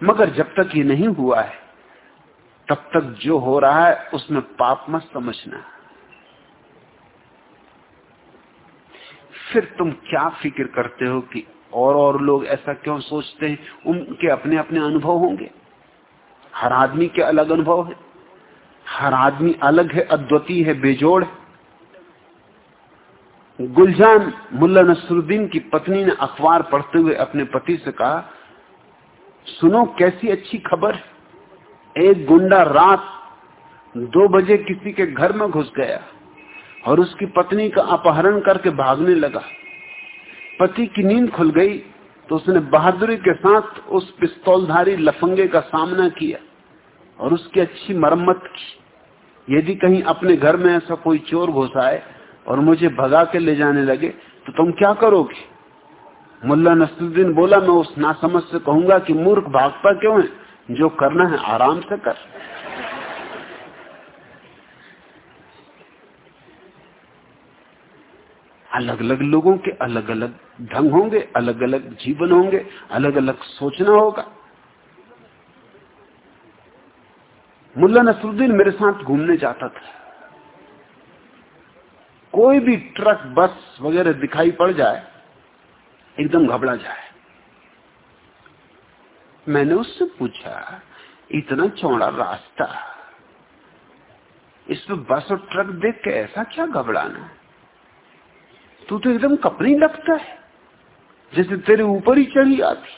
मगर जब तक ये नहीं हुआ है, तब तक जो हो रहा है, उसमें पाप मत समझना। फिर तुम क्या फ़िक्र करते हो कि और और लोग ऐसा क्यों सोचते हैं? उनके अपने अपने अनुभव होंगे। हर आदमी के अलग अनुभव है। हर आदमी अलग है अद्वितीय है, बेजोड़ है। गुलजान मुल्ला नसरुद्दीन की पत्नी ने अखबार पढ़ते हुए अपने पति से कहा, सुनो, कैसी अच्छी खबर एक गुंडा रात दो बजे किसी के घर में घुस गया। और उसकी पत्नी का अपहरण करके भागने लगा। पति की नींद खुल गई तो उसने बहादुरी के साथ उस पिस्तौलधारी लफंगे का सामना किया और उसकी अच्छी मरम्मत की। यदि कहीं अपने घर में ऐसा कोई चोर घुस आए और मुझे भगा के ले जाने लगे तो तुम क्या करोगे? मुल्ला नसरुद्दीन बोला, मैं उस नासमझ से कहूँगा कि मूर्ख भागता क्यों है? जो करना है आराम से कर। अलग अलग लोगों के अलग अलग ढंग होंगे अलग अलग जीवन होंगे अलग अलग सोचना होगा। मुल्ला नसरुद्दीन मेरे साथ घूमने जाता था। कोई भी ट्रक, बस वगैरह दिखाई पड़ जाए, एकदम घबरा जाए। मैंने उससे पूछा, इतना चौड़ा रास्ता, इसमें बस और ट्रक देख के ऐसा क्या घबराना? तू तो एकदम कपड़ी लगता है, जैसे तेरे ऊपर ही चढ़ी आती।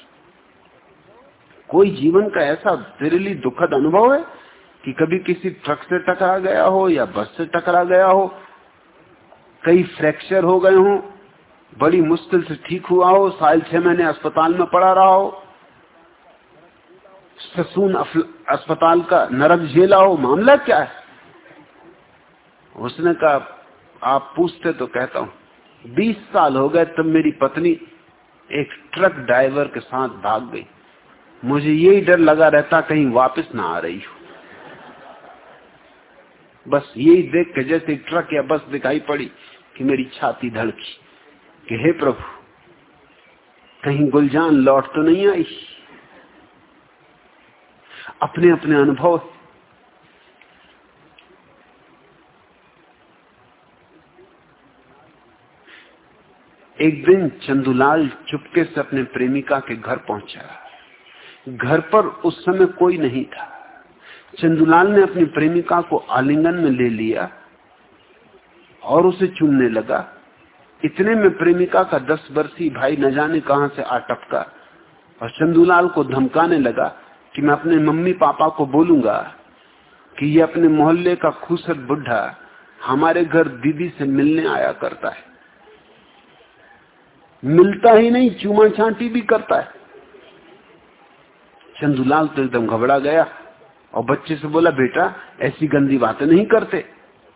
कोई जीवन का ऐसा तेरे लिए दुखद अनुभव है कि कभी किसी ट्रक से टकरा गया हो या बस से टकरा गया हो? कई फ्रैक्चर हो गए हो, बड़ी मुश्किल से ठीक हुआ हो, साल छह महीने अस्पताल में पड़ा रहा हो, ससून अस्पताल का नरक झेला हो, मामला क्या है? उसने कहा, आप पूछते तो कहता हूँ। बीस साल हो गए तब मेरी पत्नी एक ट्रक ड्राइवर के साथ भाग गई। मुझे यही डर लगा रहता कहीं वापस ना आ रही हो। बस यही देख के जैसे ट्रक या बस दिखाई पड़ी कि मेरी छाती धड़की, कि हे प्रभु, कहीं गुलजान लौट तो नहीं आई? अपने अपने अनुभव एक दिन चंदूलाल चुपके से अपने प्रेमिका के घर पहुँचा। घर पर उस समय कोई नहीं था। चंदूलाल ने अपनी प्रेमिका को आलिंगन में ले लिया और उसे चूमने लगा। इतने में प्रेमिका का दस वर्षीय भाई न जाने कहाँ से आ टपका और चंदूलाल को धमकाने लगा कि मैं अपने मम्मी पापा को बोलूँगा कि ये अपने मोहल्ले का खूसर बुढ़ा हमारे घर दीदी से मिलने आया करता है। मिलता ही नहीं, चूमा छांटी भी करता है। चंदूलाल तो एकदम घबरा गया और बच्चे से बोला, बेटा, ऐसी गंदी बातें नहीं करते।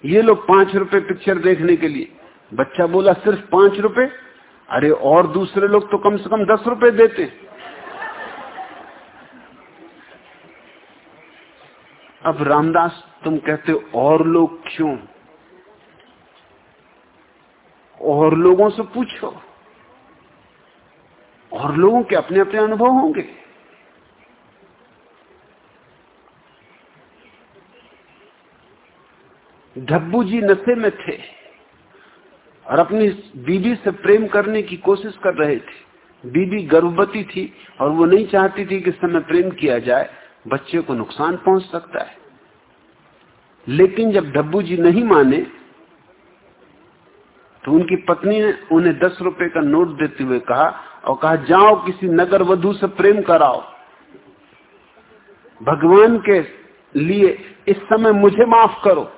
ये लोग पाँच रुपए पिक्चर देखने के लिए। बच्चा बोला, सिर्फ़ पाँच रुपए? अरे, और दूसरे लोग तो कम से कम दस रुपए देते। अब रामदास, तुम कहते और लोग क्यों? और लोगों से पूछो। और लोगों के अपने अपने अनुभव होंगे। डब्बू जी नशे में थे और अपनी बीबी से प्रेम करने की कोशिश कर रहे थे। बीबी गर्भवती थी और वो नहीं चाहती थी कि समय प्रेम किया जाए, बच्चे को नुकसान पहुँच सकता है। लेकिन जब डब्बू जी नहीं माने तो उनकी पत्नी ने उन्हें दस रुपए का नोट देते हुए कहा और कहा, जाओ किसी नगर वधु से प्रेम कराओ। भगवान के लिए इस समय मुझे माफ़ करो।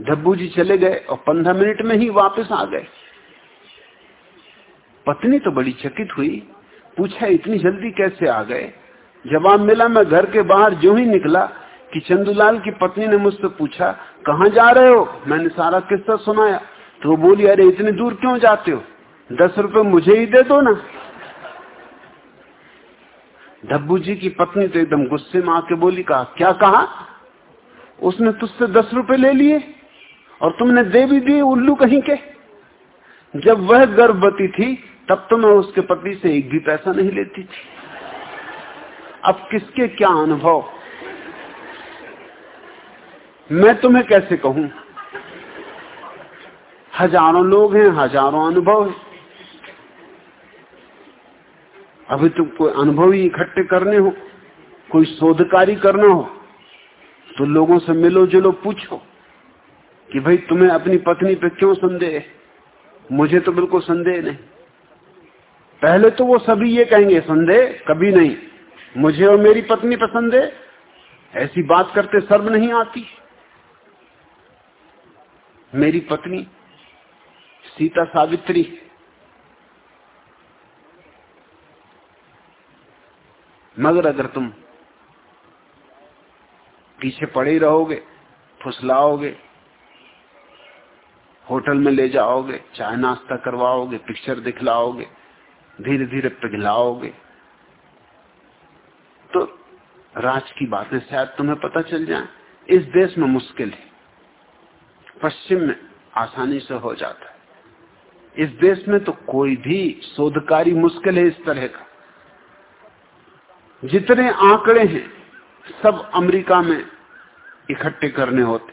डब्बू जी चले गए और पंद्रह मिनट में ही वापस आ गए। पत्नी तो बड़ी चकित हुई, पूछा, इतनी जल्दी कैसे आ गए? जवाब मिला, मैं घर के बाहर जो ही निकला कि चंदूलाल की पत्नी ने मुझसे पूछा, कहा जा रहे हो? मैंने सारा किस्सा सुनाया। तो वो बोली, अरे, इतनी दूर क्यों जाते हो? दस रुपए मुझे ही दे दो ना। डब्बू जी की पत्नी तो एकदम गुस्से में आके बोली, कहा, क्या कहा? उसने तुझसे दस रुपए ले लिए और तुमने दे भी दिए उल्लू कहीं के। जब वह गर्भवती थी, तब तो मैं उसके पति से एक भी पैसा नहीं लेती थी। अब किसके क्या अनुभव? मैं तुम्हें कैसे कहूँ? हज़ारों लोग हैं, हज़ारों अनुभव है। अभी तुम कोई अनुभव ही इकट्ठे करने हो, कोई शोधकारी करना हो तो लोगों से मिलो जुलो पूछो कि भाई तुम्हें अपनी पत्नी पे क्यों संदेह मुझे तो बिल्कुल संदेह नहीं। पहले तो वो सभी ये कहेंगे, संदेह कभी नहीं। मुझे और मेरी पत्नी पर संदेह? ऐसी बात करते सर्व नहीं आती। मेरी पत्नी सीता सावित्री मगर अगर तुम पीछे पड़े रहोगे, फुसलाओगे, होटल में ले जाओगे, चाय नाश्ता करवाओगे पिक्चर दिखलाओगे धीरे धीरे पिघलाओगे तो राज की बातें शायद तुम्हें पता चल जाए। इस देश में मुश्किल है। पश्चिम में आसानी से हो जाता है। इस देश में तो कोई भी शोधकारी मुश्किल है इस तरह का। जितने आंकड़े हैं, सब अमेरिका में इकट्ठे करने होते।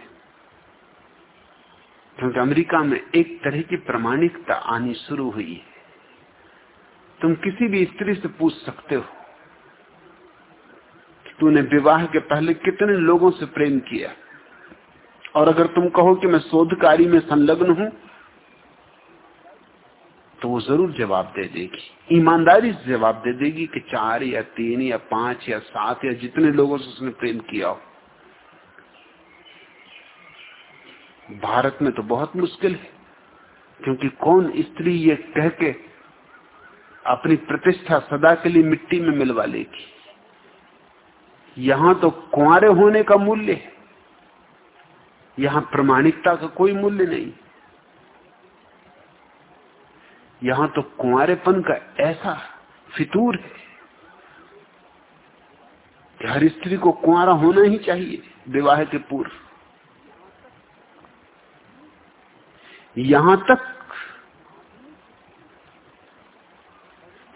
क्योंकि अमेरिका में एक तरह की प्रमाणिकता आनी शुरू हुई है। तुम किसी भी स्त्री से पूछ सकते हो कि तूने विवाह के पहले कितने लोगों से प्रेम किया? और अगर तुम कहो कि मैं शोधकारी में संलग्न हूँ तो वो ज़रूर जवाब दे देगी। ईमानदारी से जवाब दे देगी कि चार या तीन या पाँच या सात या जितने लोगों से उसने प्रेम किया हो। भारत में तो बहुत मुश्किल है, क्योंकि कौन स्त्री ये कह के अपनी प्रतिष्ठा सदा के लिए मिट्टी में मिलवा लेगी? यहाँ तो कुआरे होने का मूल्य है। यहाँ प्रमाणिकता का कोई मूल्य नहीं। यहाँ तो कुआरेपन का ऐसा फितूर है कि हर स्त्री को कुआरा होना ही चाहिए विवाह के पूर्व। यहाँ तक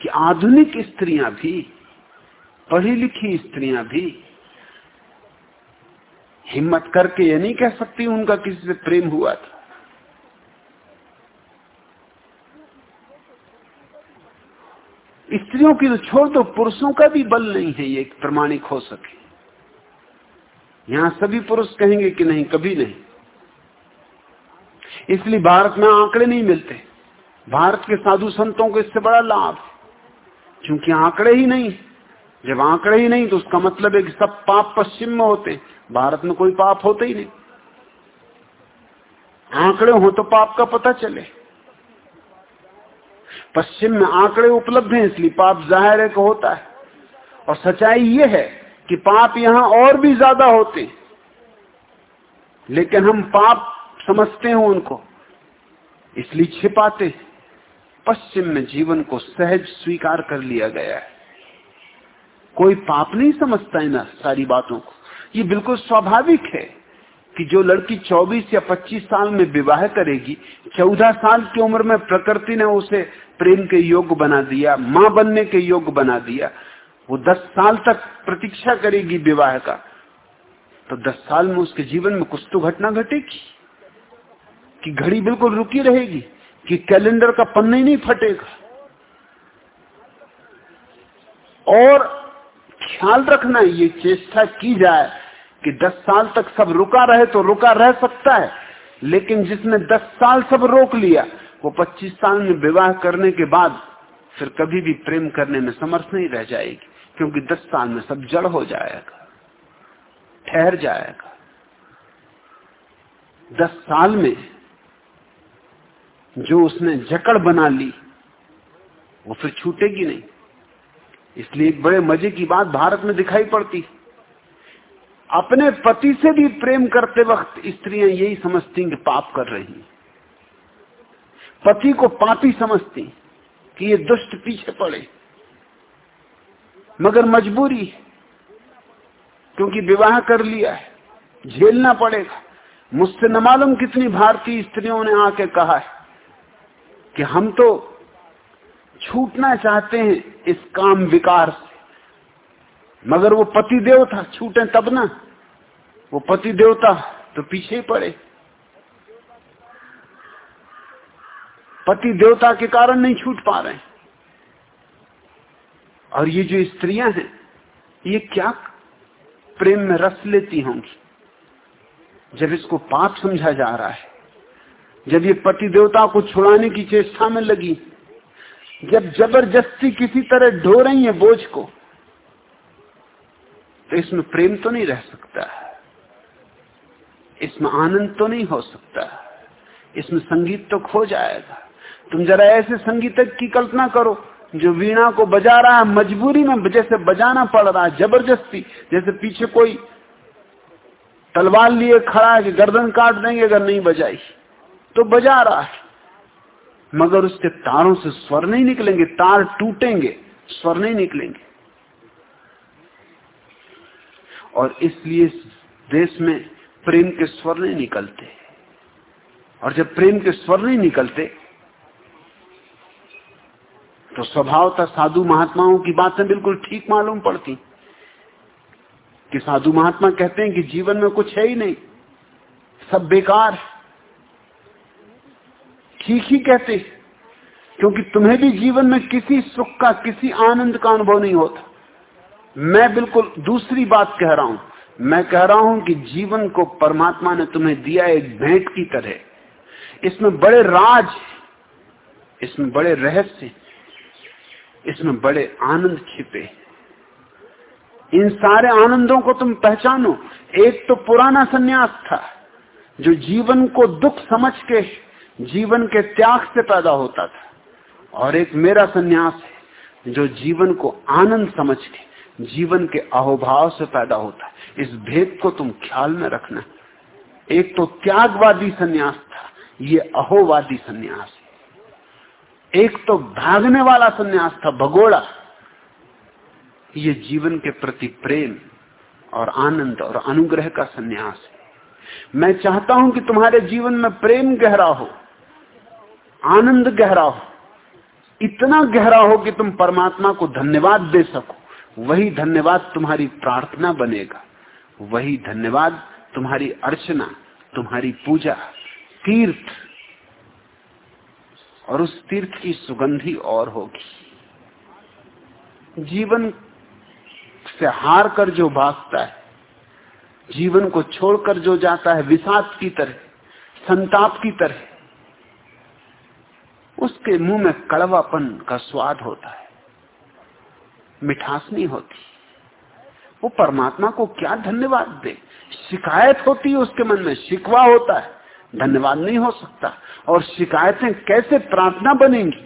कि आधुनिक स्त्रियाँ भी पढ़ी लिखी स्त्रियाँ भी हिम्मत करके ये नहीं कह सकती उनका किसी से प्रेम हुआ था। स्त्रियों की तो छोड़ दो, पुरुषों का भी बल नहीं है ये, प्रमाणिक हो सके। यहाँ सभी पुरुष कहेंगे कि नहीं, कभी नहीं। इसलिए भारत में आंकड़े नहीं मिलते। भारत के साधु संतों को इससे बड़ा लाभ क्योंकि आंकड़े ही नहीं। जब आंकड़े ही नहीं तो उसका मतलब है कि सब पाप पश्चिम में होते भारत में कोई पाप होते ही नहीं। आंकड़े हो तो पाप का पता चले। पश्चिम में आंकड़े उपलब्ध हैं, इसलिए पाप ज़ाहिर है होता है। और सच्चाई ये है कि पाप यहाँ और भी ज़्यादा होते लेकिन हम पाप समझते हैं उनको, इसलिए छिपाते पश्चिम में जीवन को सहज स्वीकार कर लिया गया है। कोई पाप नहीं समझता इन सारी बातों को। ये बिल्कुल स्वाभाविक है। कि जो लड़की 24 या 25 साल में विवाह करेगी 14 साल की उम्र में प्रकृति ने उसे प्रेम के योग बना दिया, माँ बनने के योग बना दिया, वो 10 साल तक प्रतीक्षा करेगी विवाह का तो 10 साल में उसके जीवन में कुछ तो घटना घटेगी, कि घड़ी बिल्कुल रुकी रहेगी, कि कैलेंडर का पन्ना ही नहीं फटेगा। और ख्याल रखना, ये चेष्टा की जाए कि 10 साल तक सब रुका रहे तो रुका रह सकता है, लेकिन जिसने 10 साल सब रोक लिया, वो 25 साल में विवाह करने के बाद फिर कभी भी प्रेम करने में समर्थ नहीं रह जाएगी, क्योंकि 10 साल में सब जड़ हो जाएगा, ठहर जाएगा। 10 साल में जो उसने जकड़ बना ली, वो फिर छूटेगी नहीं। इसलिए एक बड़े मज़े की बात भारत में दिखाई पड़ती। अपने पति से भी प्रेम करते वक्त स्त्रियाँ यही समझती कि पाप कर रही पति को पापी समझती कि ये दुष्ट पीछे पड़े। मगर मजबूरी क्योंकि विवाह कर लिया है, झेलना पड़ेगा। मुझसे न मालूम कितनी भारतीय स्त्रियों ने आके कहा है कि हम तो छूटना चाहते हैं इस काम विकार से। मगर वो पति देवता छूटे तब ना। वो पति देवता तो पीछे ही पड़े। पति देवता के कारण नहीं छूट पा रहे। और ये जो स्त्रियाँ हैं, ये क्या प्रेम में रस लेती होंगी? जब इसको पाप समझा जा रहा है, जब ये पति देवता को छुड़ाने की चेष्टा में लगी, जब ज़बरदस्ती किसी तरह ढो रही है बोझ को तो इसमें प्रेम तो नहीं रह सकता। इसमें आनंद तो नहीं हो सकता। इसमें संगीत तो खो जाएगा। तुम जरा ऐसे संगीतक की कल्पना करो, जो वीणा को बजा रहा है, मजबूरी में जैसे बजाना पड़ रहा है, ज़बरदस्ती। जैसे पीछे कोई तलवार लिए खड़ा है कि गर्दन काट देंगे अगर नहीं बजाई। तो बजा रहा है। मगर उसके तारों से स्वर नहीं निकलेंगे, तार टूटेंगे, स्वर नहीं निकलेंगे। और इसलिए देश में प्रेम के स्वर नहीं निकलते। और जब प्रेम के स्वर नहीं निकलते तो स्वभावतः साधु महात्माओं की बातें बिल्कुल ठीक मालूम पड़ती। कि साधु महात्मा कहते हैं कि जीवन में कुछ है ही नहीं, सब बेकार ठीक ही कहते क्योंकि तुम्हें भी जीवन में किसी सुख का, किसी आनंद का अनुभव नहीं होता। मैं बिल्कुल दूसरी बात कह रहा हूँ। मैं कह रहा हूँ कि जीवन को परमात्मा ने तुम्हें दिया एक भेंट की तरह। इसमें बड़े राज इसमें बड़े रहस्य इसमें बड़े आनंद छिपे इन सारे आनंदों को तुम पहचानो। एक तो पुराना सन्यास था, जो जीवन को दुख समझ के, जीवन के त्याग से पैदा होता था। और एक मेरा सन्यास है, जो जीवन को आनंद समझ के। जीवन के अहोभाव से पैदा होता है। इस भेद को तुम ख्याल में रखना। एक तो त्यागवादी सन्यास था, ये अहोवादी सन्यास एक तो भागने वाला सन्यास था, भगोड़ा। ये जीवन के प्रति प्रेम और आनंद और अनुग्रह का सन्यास है। मैं चाहता हूँ कि तुम्हारे जीवन में प्रेम गहरा हो, आनंद गहरा हो। इतना गहरा हो कि तुम परमात्मा को धन्यवाद दे सको। वही धन्यवाद तुम्हारी प्रार्थना बनेगा, वही धन्यवाद तुम्हारी अर्चना, तुम्हारी पूजा, तीर्थ, और उस तीर्थ की सुगंधी और होगी। जीवन से हार कर जो भागता है, जीवन को छोड़कर जो जाता है, विषाद की तरह, संताप की तरह, उसके मुँह में कड़वापन का स्वाद होता है। मिठास नहीं होती। वो परमात्मा को क्या धन्यवाद दे? शिकायत होती है उसके मन में, शिकवा होता है। धन्यवाद नहीं हो सकता। और शिकायतें कैसे प्रार्थना बनेंगी?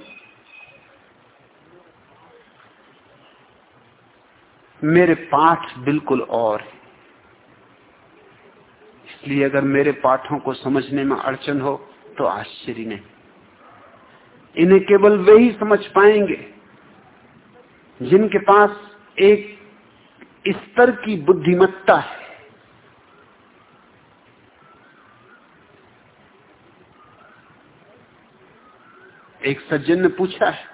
मेरे पाठ बिल्कुल और इसलिए अगर मेरे पाठों को समझने में अड़चन हो तो आश्चर्य नहीं। इन्हें केवल वे ही समझ पाएँगे। जिनके पास एक स्तर की बुद्धिमत्ता है। एक सज्जन ने पूछा है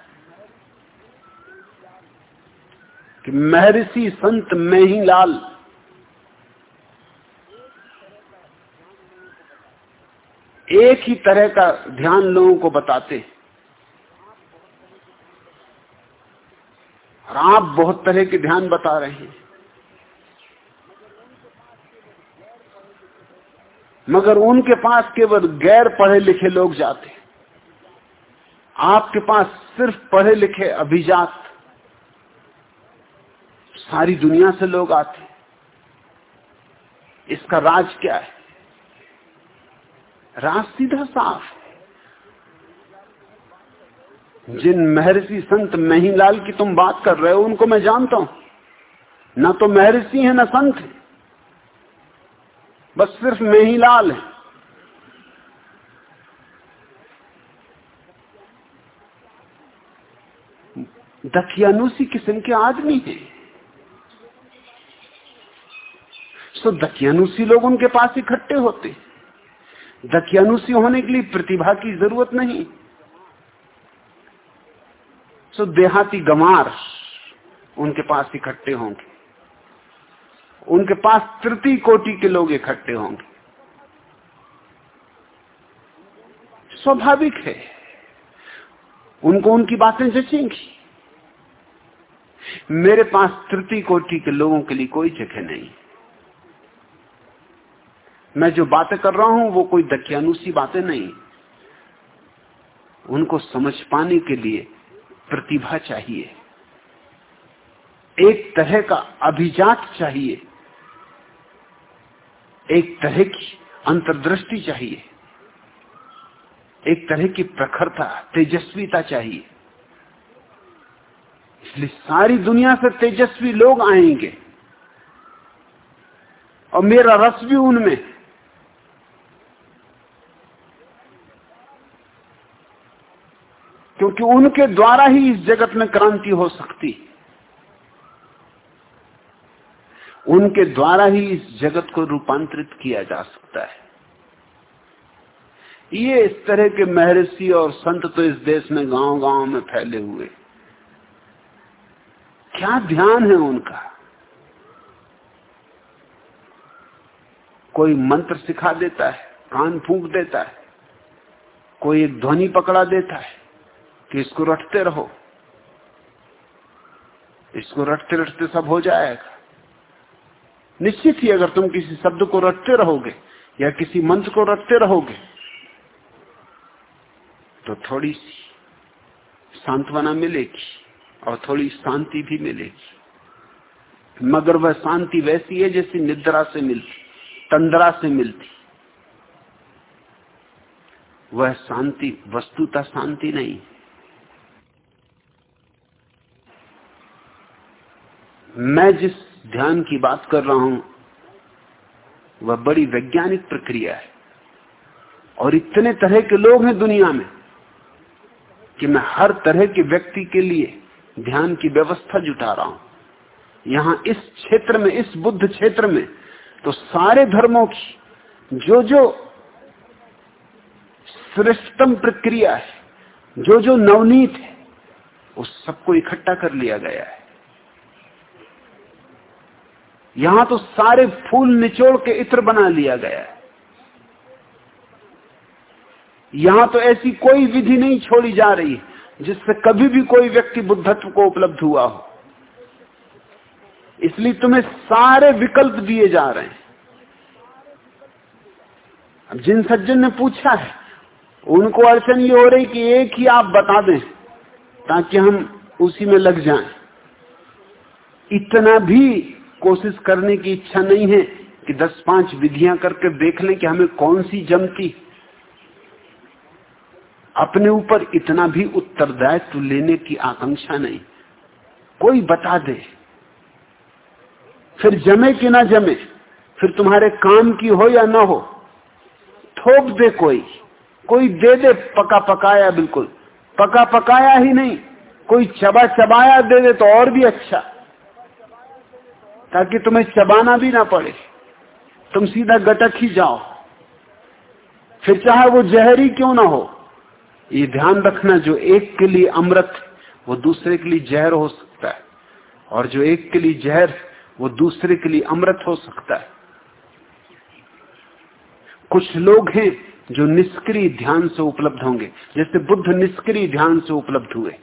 कि महर्षि संत में ही लाल एक ही तरह का ध्यान लोगों को बताते और आप बहुत तरह के ध्यान बता रहे हैं। मगर उनके पास केवल गैर पढ़े लिखे लोग जाते आपके पास सिर्फ़ पढ़े लिखे अभिजात सारी दुनिया से लोग आते इसका राज क्या है? राज सीधा साफ़ जिन महर्षि संत लाल की तुम बात कर रहे हो, उनको मैं जानता हूँ। ना तो महर्षि है, ना संत है। बस सिर्फ़ लाल है। दखियानुसी किस्म के आदमी है। सो दखियानुसी लोग उनके पास इकट्ठे होते दकियानुसी होने के लिए प्रतिभा की ज़रूरत नहीं। सो देहाती गमार उनके पास इकट्ठे होंगे। उनके पास तृतीय कोटि के लोग इकट्ठे होंगे। स्वाभाविक है। उनको उनकी बातें जचेंगी। मेरे पास तृतीय कोटि के लोगों के लिए कोई जगह नहीं। मैं जो बातें कर रहा हूँ, वो कोई दकियानुसी बातें नहीं। उनको समझ पाने के लिए प्रतिभा चाहिए। एक तरह का अभिजात चाहिए। एक तरह की अंतर्दृष्टि चाहिए। एक तरह की प्रखरता, तेजस्वीता चाहिए। इसलिए सारी दुनिया से तेजस्वी लोग आएँगे। और मेरा रस भी उनमें। क्योंकि उनके द्वारा ही इस जगत में क्रांति हो सकती उनके द्वारा ही इस जगत को रूपांतरित किया जा सकता है। ये इस तरह के महर्षि और संत तो इस देश में गाँव गाँव में फैले हुए क्या ध्यान है उनका? कोई मंत्र सिखा देता है, कान फूंक देता है, कोई एक ध्वनि पकड़ा देता है। कि इसको रटते रहो। इसको रटते रटते सब हो जाएगा। निश्चित ही अगर तुम किसी शब्द को रटते रहोगे या किसी मंत्र को रटते रहोगे तो थोड़ी सी सांत्वना मिलेगी और थोड़ी शांति भी मिलेगी। मगर वह शांति वैसी है जैसी निद्रा से मिलती, तंद्रा से मिलती। वह शांति, वस्तुता शांति नहीं। मैं जिस ध्यान की बात कर रहा हूँ, वह बड़ी वैज्ञानिक प्रक्रिया है। और इतने तरह के लोग हैं दुनिया में कि मैं हर तरह के व्यक्ति के लिए ध्यान की व्यवस्था जुटा रहा हूँ। यहाँ इस क्षेत्र में, इस बुद्ध क्षेत्र में तो सारे धर्मों की जो जो श्रेष्ठतम प्रक्रिया है जो जो नवनीत है उस सबको इकट्ठा कर लिया गया है। यहाँ तो सारे फूल निचोड़ के इत्र बना लिया गया है। यहाँ तो ऐसी कोई विधि नहीं छोड़ी जा रही जिससे कभी भी कोई व्यक्ति बुद्धत्व को उपलब्ध हुआ हो। इसलिए तुम्हें सारे विकल्प दिए जा रहे हैं। अब जिन सज्जन ने पूछा है, उनको अड़चन ये हो रही कि एक ही आप बता दें, ताकि हम उसी में लग जाएँ। इतना भी कोशिश करने की इच्छा नहीं है कि दस पाँच विधियाँ करके देख लें कि हमें कौन सी जमती अपने ऊपर इतना भी उत्तरदायित्व लेने की आकांक्षा नहीं। कोई बता दे। फिर जमे कि ना जमे, फिर तुम्हारे काम की हो या ना हो, थोप दे कोई। कोई दे दे, पका पकाया बिल्कुल। पका पकाया ही नहीं, कोई चबा चबाया दे दे तो और भी अच्छा। ताकि तुम्हें चबाना भी ना पड़े। तुम सीधा गटक ही जाओ। फिर चाहे वो जहरी क्यों ना हो, ये ध्यान रखना जो एक के लिए अमृत, वो दूसरे के लिए जहर हो सकता है। और जो एक के लिए जहर, वो दूसरे के लिए अमृत हो सकता है। कुछ लोग हैं जो निष्क्रिय ध्यान से उपलब्ध होंगे। जैसे बुद्ध निष्क्रिय ध्यान से उपलब्ध हुए।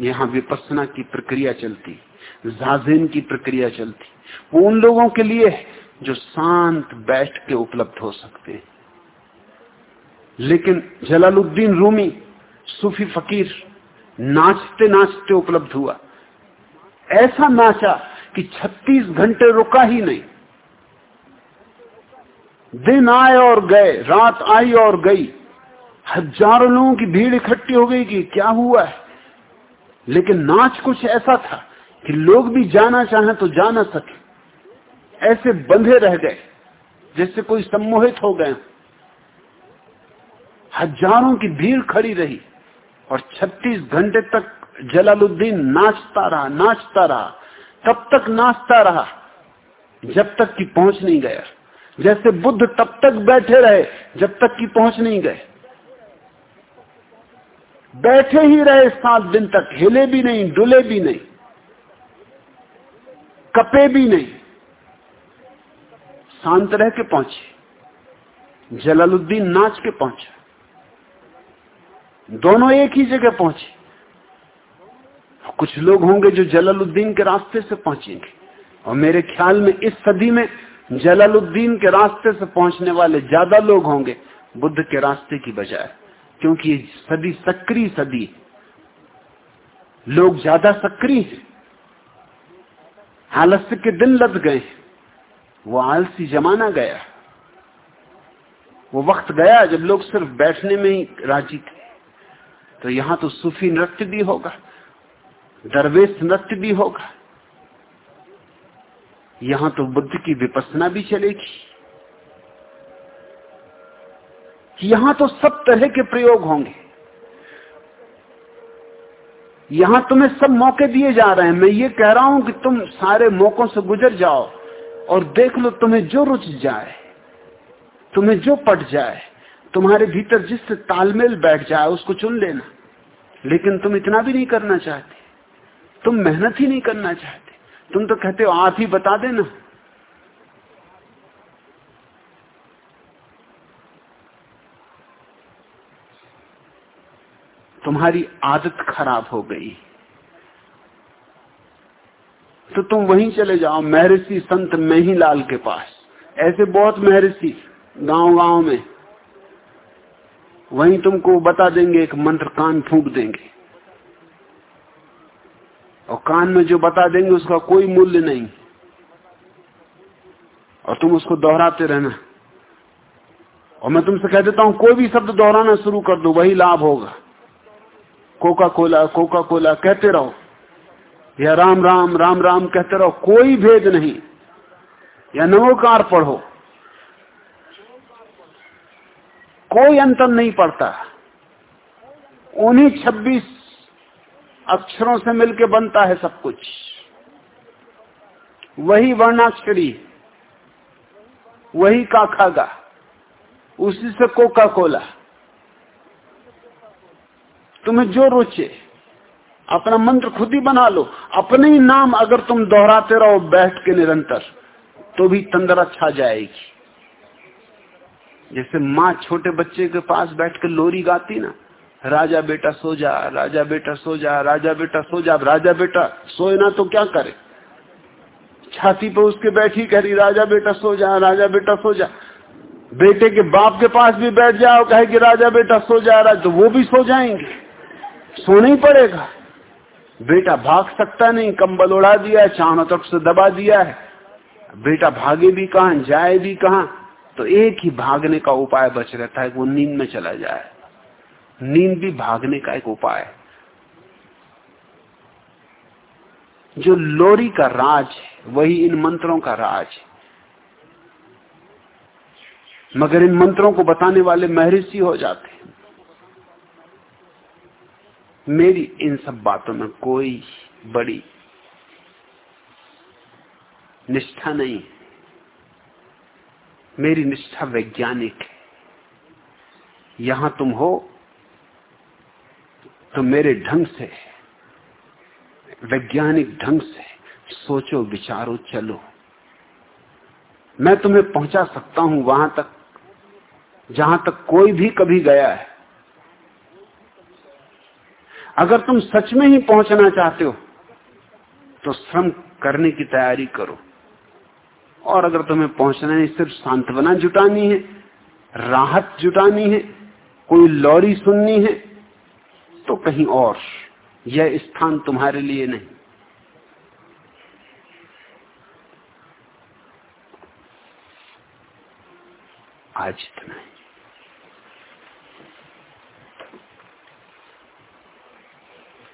यहाँ विपसना की प्रक्रिया चलती। जाजिन की प्रक्रिया चलती, वो उन लोगों के लिए जो शांत बैठ के उपलब्ध हो सकते हैं। लेकिन जलालुद्दीन रूमी, सूफी फकीर नाचते नाचते उपलब्ध हुआ। ऐसा नाचा कि 36 घंटे रुका ही नहीं। दिन आए और गए, रात आई और गई। हज़ारों लोगों की भीड़ इकट्ठी हो गई कि क्या हुआ है? लेकिन नाच कुछ ऐसा था कि लोग भी जाना चाहें तो जा ना सके। ऐसे बंधे रह गए, जैसे कोई सम्मोहित हो गए हज़ारों की भीड़ खड़ी रही और 36 घंटे तक जलालुद्दीन नाचता रहा नाचता रहा। तब तक नाचता रहा, जब तक कि पहुँच नहीं गया। जैसे बुद्ध तब तक बैठे रहे, जब तक कि पहुँच नहीं गए। बैठे ही रहे सात दिन तक, हिले भी नहीं, डुले भी नहीं। कपे भी नहीं, शांत रह के पहुँचे, जलालुद्दीन नाच के पहुँचा, दोनों एक ही जगह पहुँचे। कुछ लोग होंगे जो जलालुद्दीन के रास्ते से पहुँचेंगे, और मेरे ख्याल में इस सदी में जलालुद्दीन के रास्ते से पहुँचने वाले ज़्यादा लोग होंगे बुद्ध के रास्ते की बजाय, क्योंकि सदी सक्रिय सदी लोग ज़्यादा सक्रिय हैं। आलस्य के दिन लद गए। वो आलसी जमाना गया। वो वक्त गया जब लोग सिर्फ़ बैठने में ही राज़ी थे। तो यहाँ तो सूफी नृत्य भी होगा, दरवेश नृत्य भी होगा। यहाँ तो बुद्ध की विपसना भी चलेगी। यहाँ तो सब तरह के प्रयोग होंगे। यहाँ तुम्हें सब मौके दिए जा रहे हैं। मैं ये कह रहा हूँ कि तुम सारे मौकों से गुजर जाओ और देख लो तुम्हें जो रुच जाए, तुम्हें जो पट जाए, तुम्हारे भीतर जिससे तालमेल बैठ जाए उसको चुन लेना। लेकिन तुम इतना भी नहीं करना चाहते, तुम मेहनत ही नहीं करना चाहते। तुम तो कहते हो, आप ही बता देना। तुम्हारी आदत खराब हो गई। तो तुम वहीं चले जाओ, महर्षि संत में ही लाल के पास। ऐसे बहुत महर्षि गाँव गाँव में। वहीं तुमको बता देंगे, एक मंत्र कान फूक देंगे। और कान में जो बता देंगे, उसका कोई मूल्य नहीं। और तुम उसको दोहराते रहना। और मैं तुमसे कह देता हूँ, कोई भी शब्द दोहराना शुरू कर दो, वही लाभ होगा। कोका कोला कोका कोला कहते रहो। या राम राम राम राम कहते रहो, कोई भेद नहीं। या नवोकार पढ़ो। कोई अंतर नहीं पड़ता। उन्हीं छब्बीस अक्षरों से मिलके बनता है सब कुछ। वही वर्णाक्षरी, वही काखागा, उसी से कोका कोला तुम्हें जो रोचे, अपना मंत्र खुद ही बना लो। अपने ही नाम अगर तुम दोहराते रहो बैठ के निरंतर तो भी तंदरा छा जाएगी। जैसे माँ छोटे बच्चे के पास बैठ के लोरी गाती ना, राजा बेटा सो जा, राजा बेटा सो जा, राजा बेटा सो जा, राजा बेटा सोए ना तो क्या करे? छाती पर उसके बैठी कह रही, राजा बेटा सो जा, राजा बेटा सो जा। बेटे के बाप के पास भी बैठ जाओ, कहे कि राजा बेटा सो जा रहा तो वो भी सो जाएँगे। सोना ही पड़ेगा। बेटा भाग सकता नहीं, कंबल उड़ा दिया चारों तरफ़ से दबा दिया है। बेटा भागे भी कहा, जाए भी कहा? तो एक ही भागने का उपाय बच रहता है वो नींद में चला जाए। नींद भी भागने का एक उपाय है। जो लोरी का राज है, वही इन मंत्रों का राज है। मगर इन मंत्रों को बताने वाले महर्षि हो जाते मेरी इन सब बातों में कोई बड़ी निष्ठा नहीं मेरी निष्ठा वैज्ञानिक है। यहाँ तुम हो तो मेरे ढंग से वैज्ञानिक ढंग से सोचो, विचारो, चलो। मैं तुम्हें पहुँचा सकता हूँ वहाँ तक, जहाँ तक कोई भी कभी गया है। अगर तुम सच में ही पहुँचना चाहते हो तो श्रम करने की तैयारी करो। और अगर तुम्हें पहुँचना है, सिर्फ़ सांत्वना जुटानी है, राहत जुटानी है, कोई लॉरी सुननी है तो कहीं और। यह स्थान तुम्हारे लिए नहीं। आज इतना है।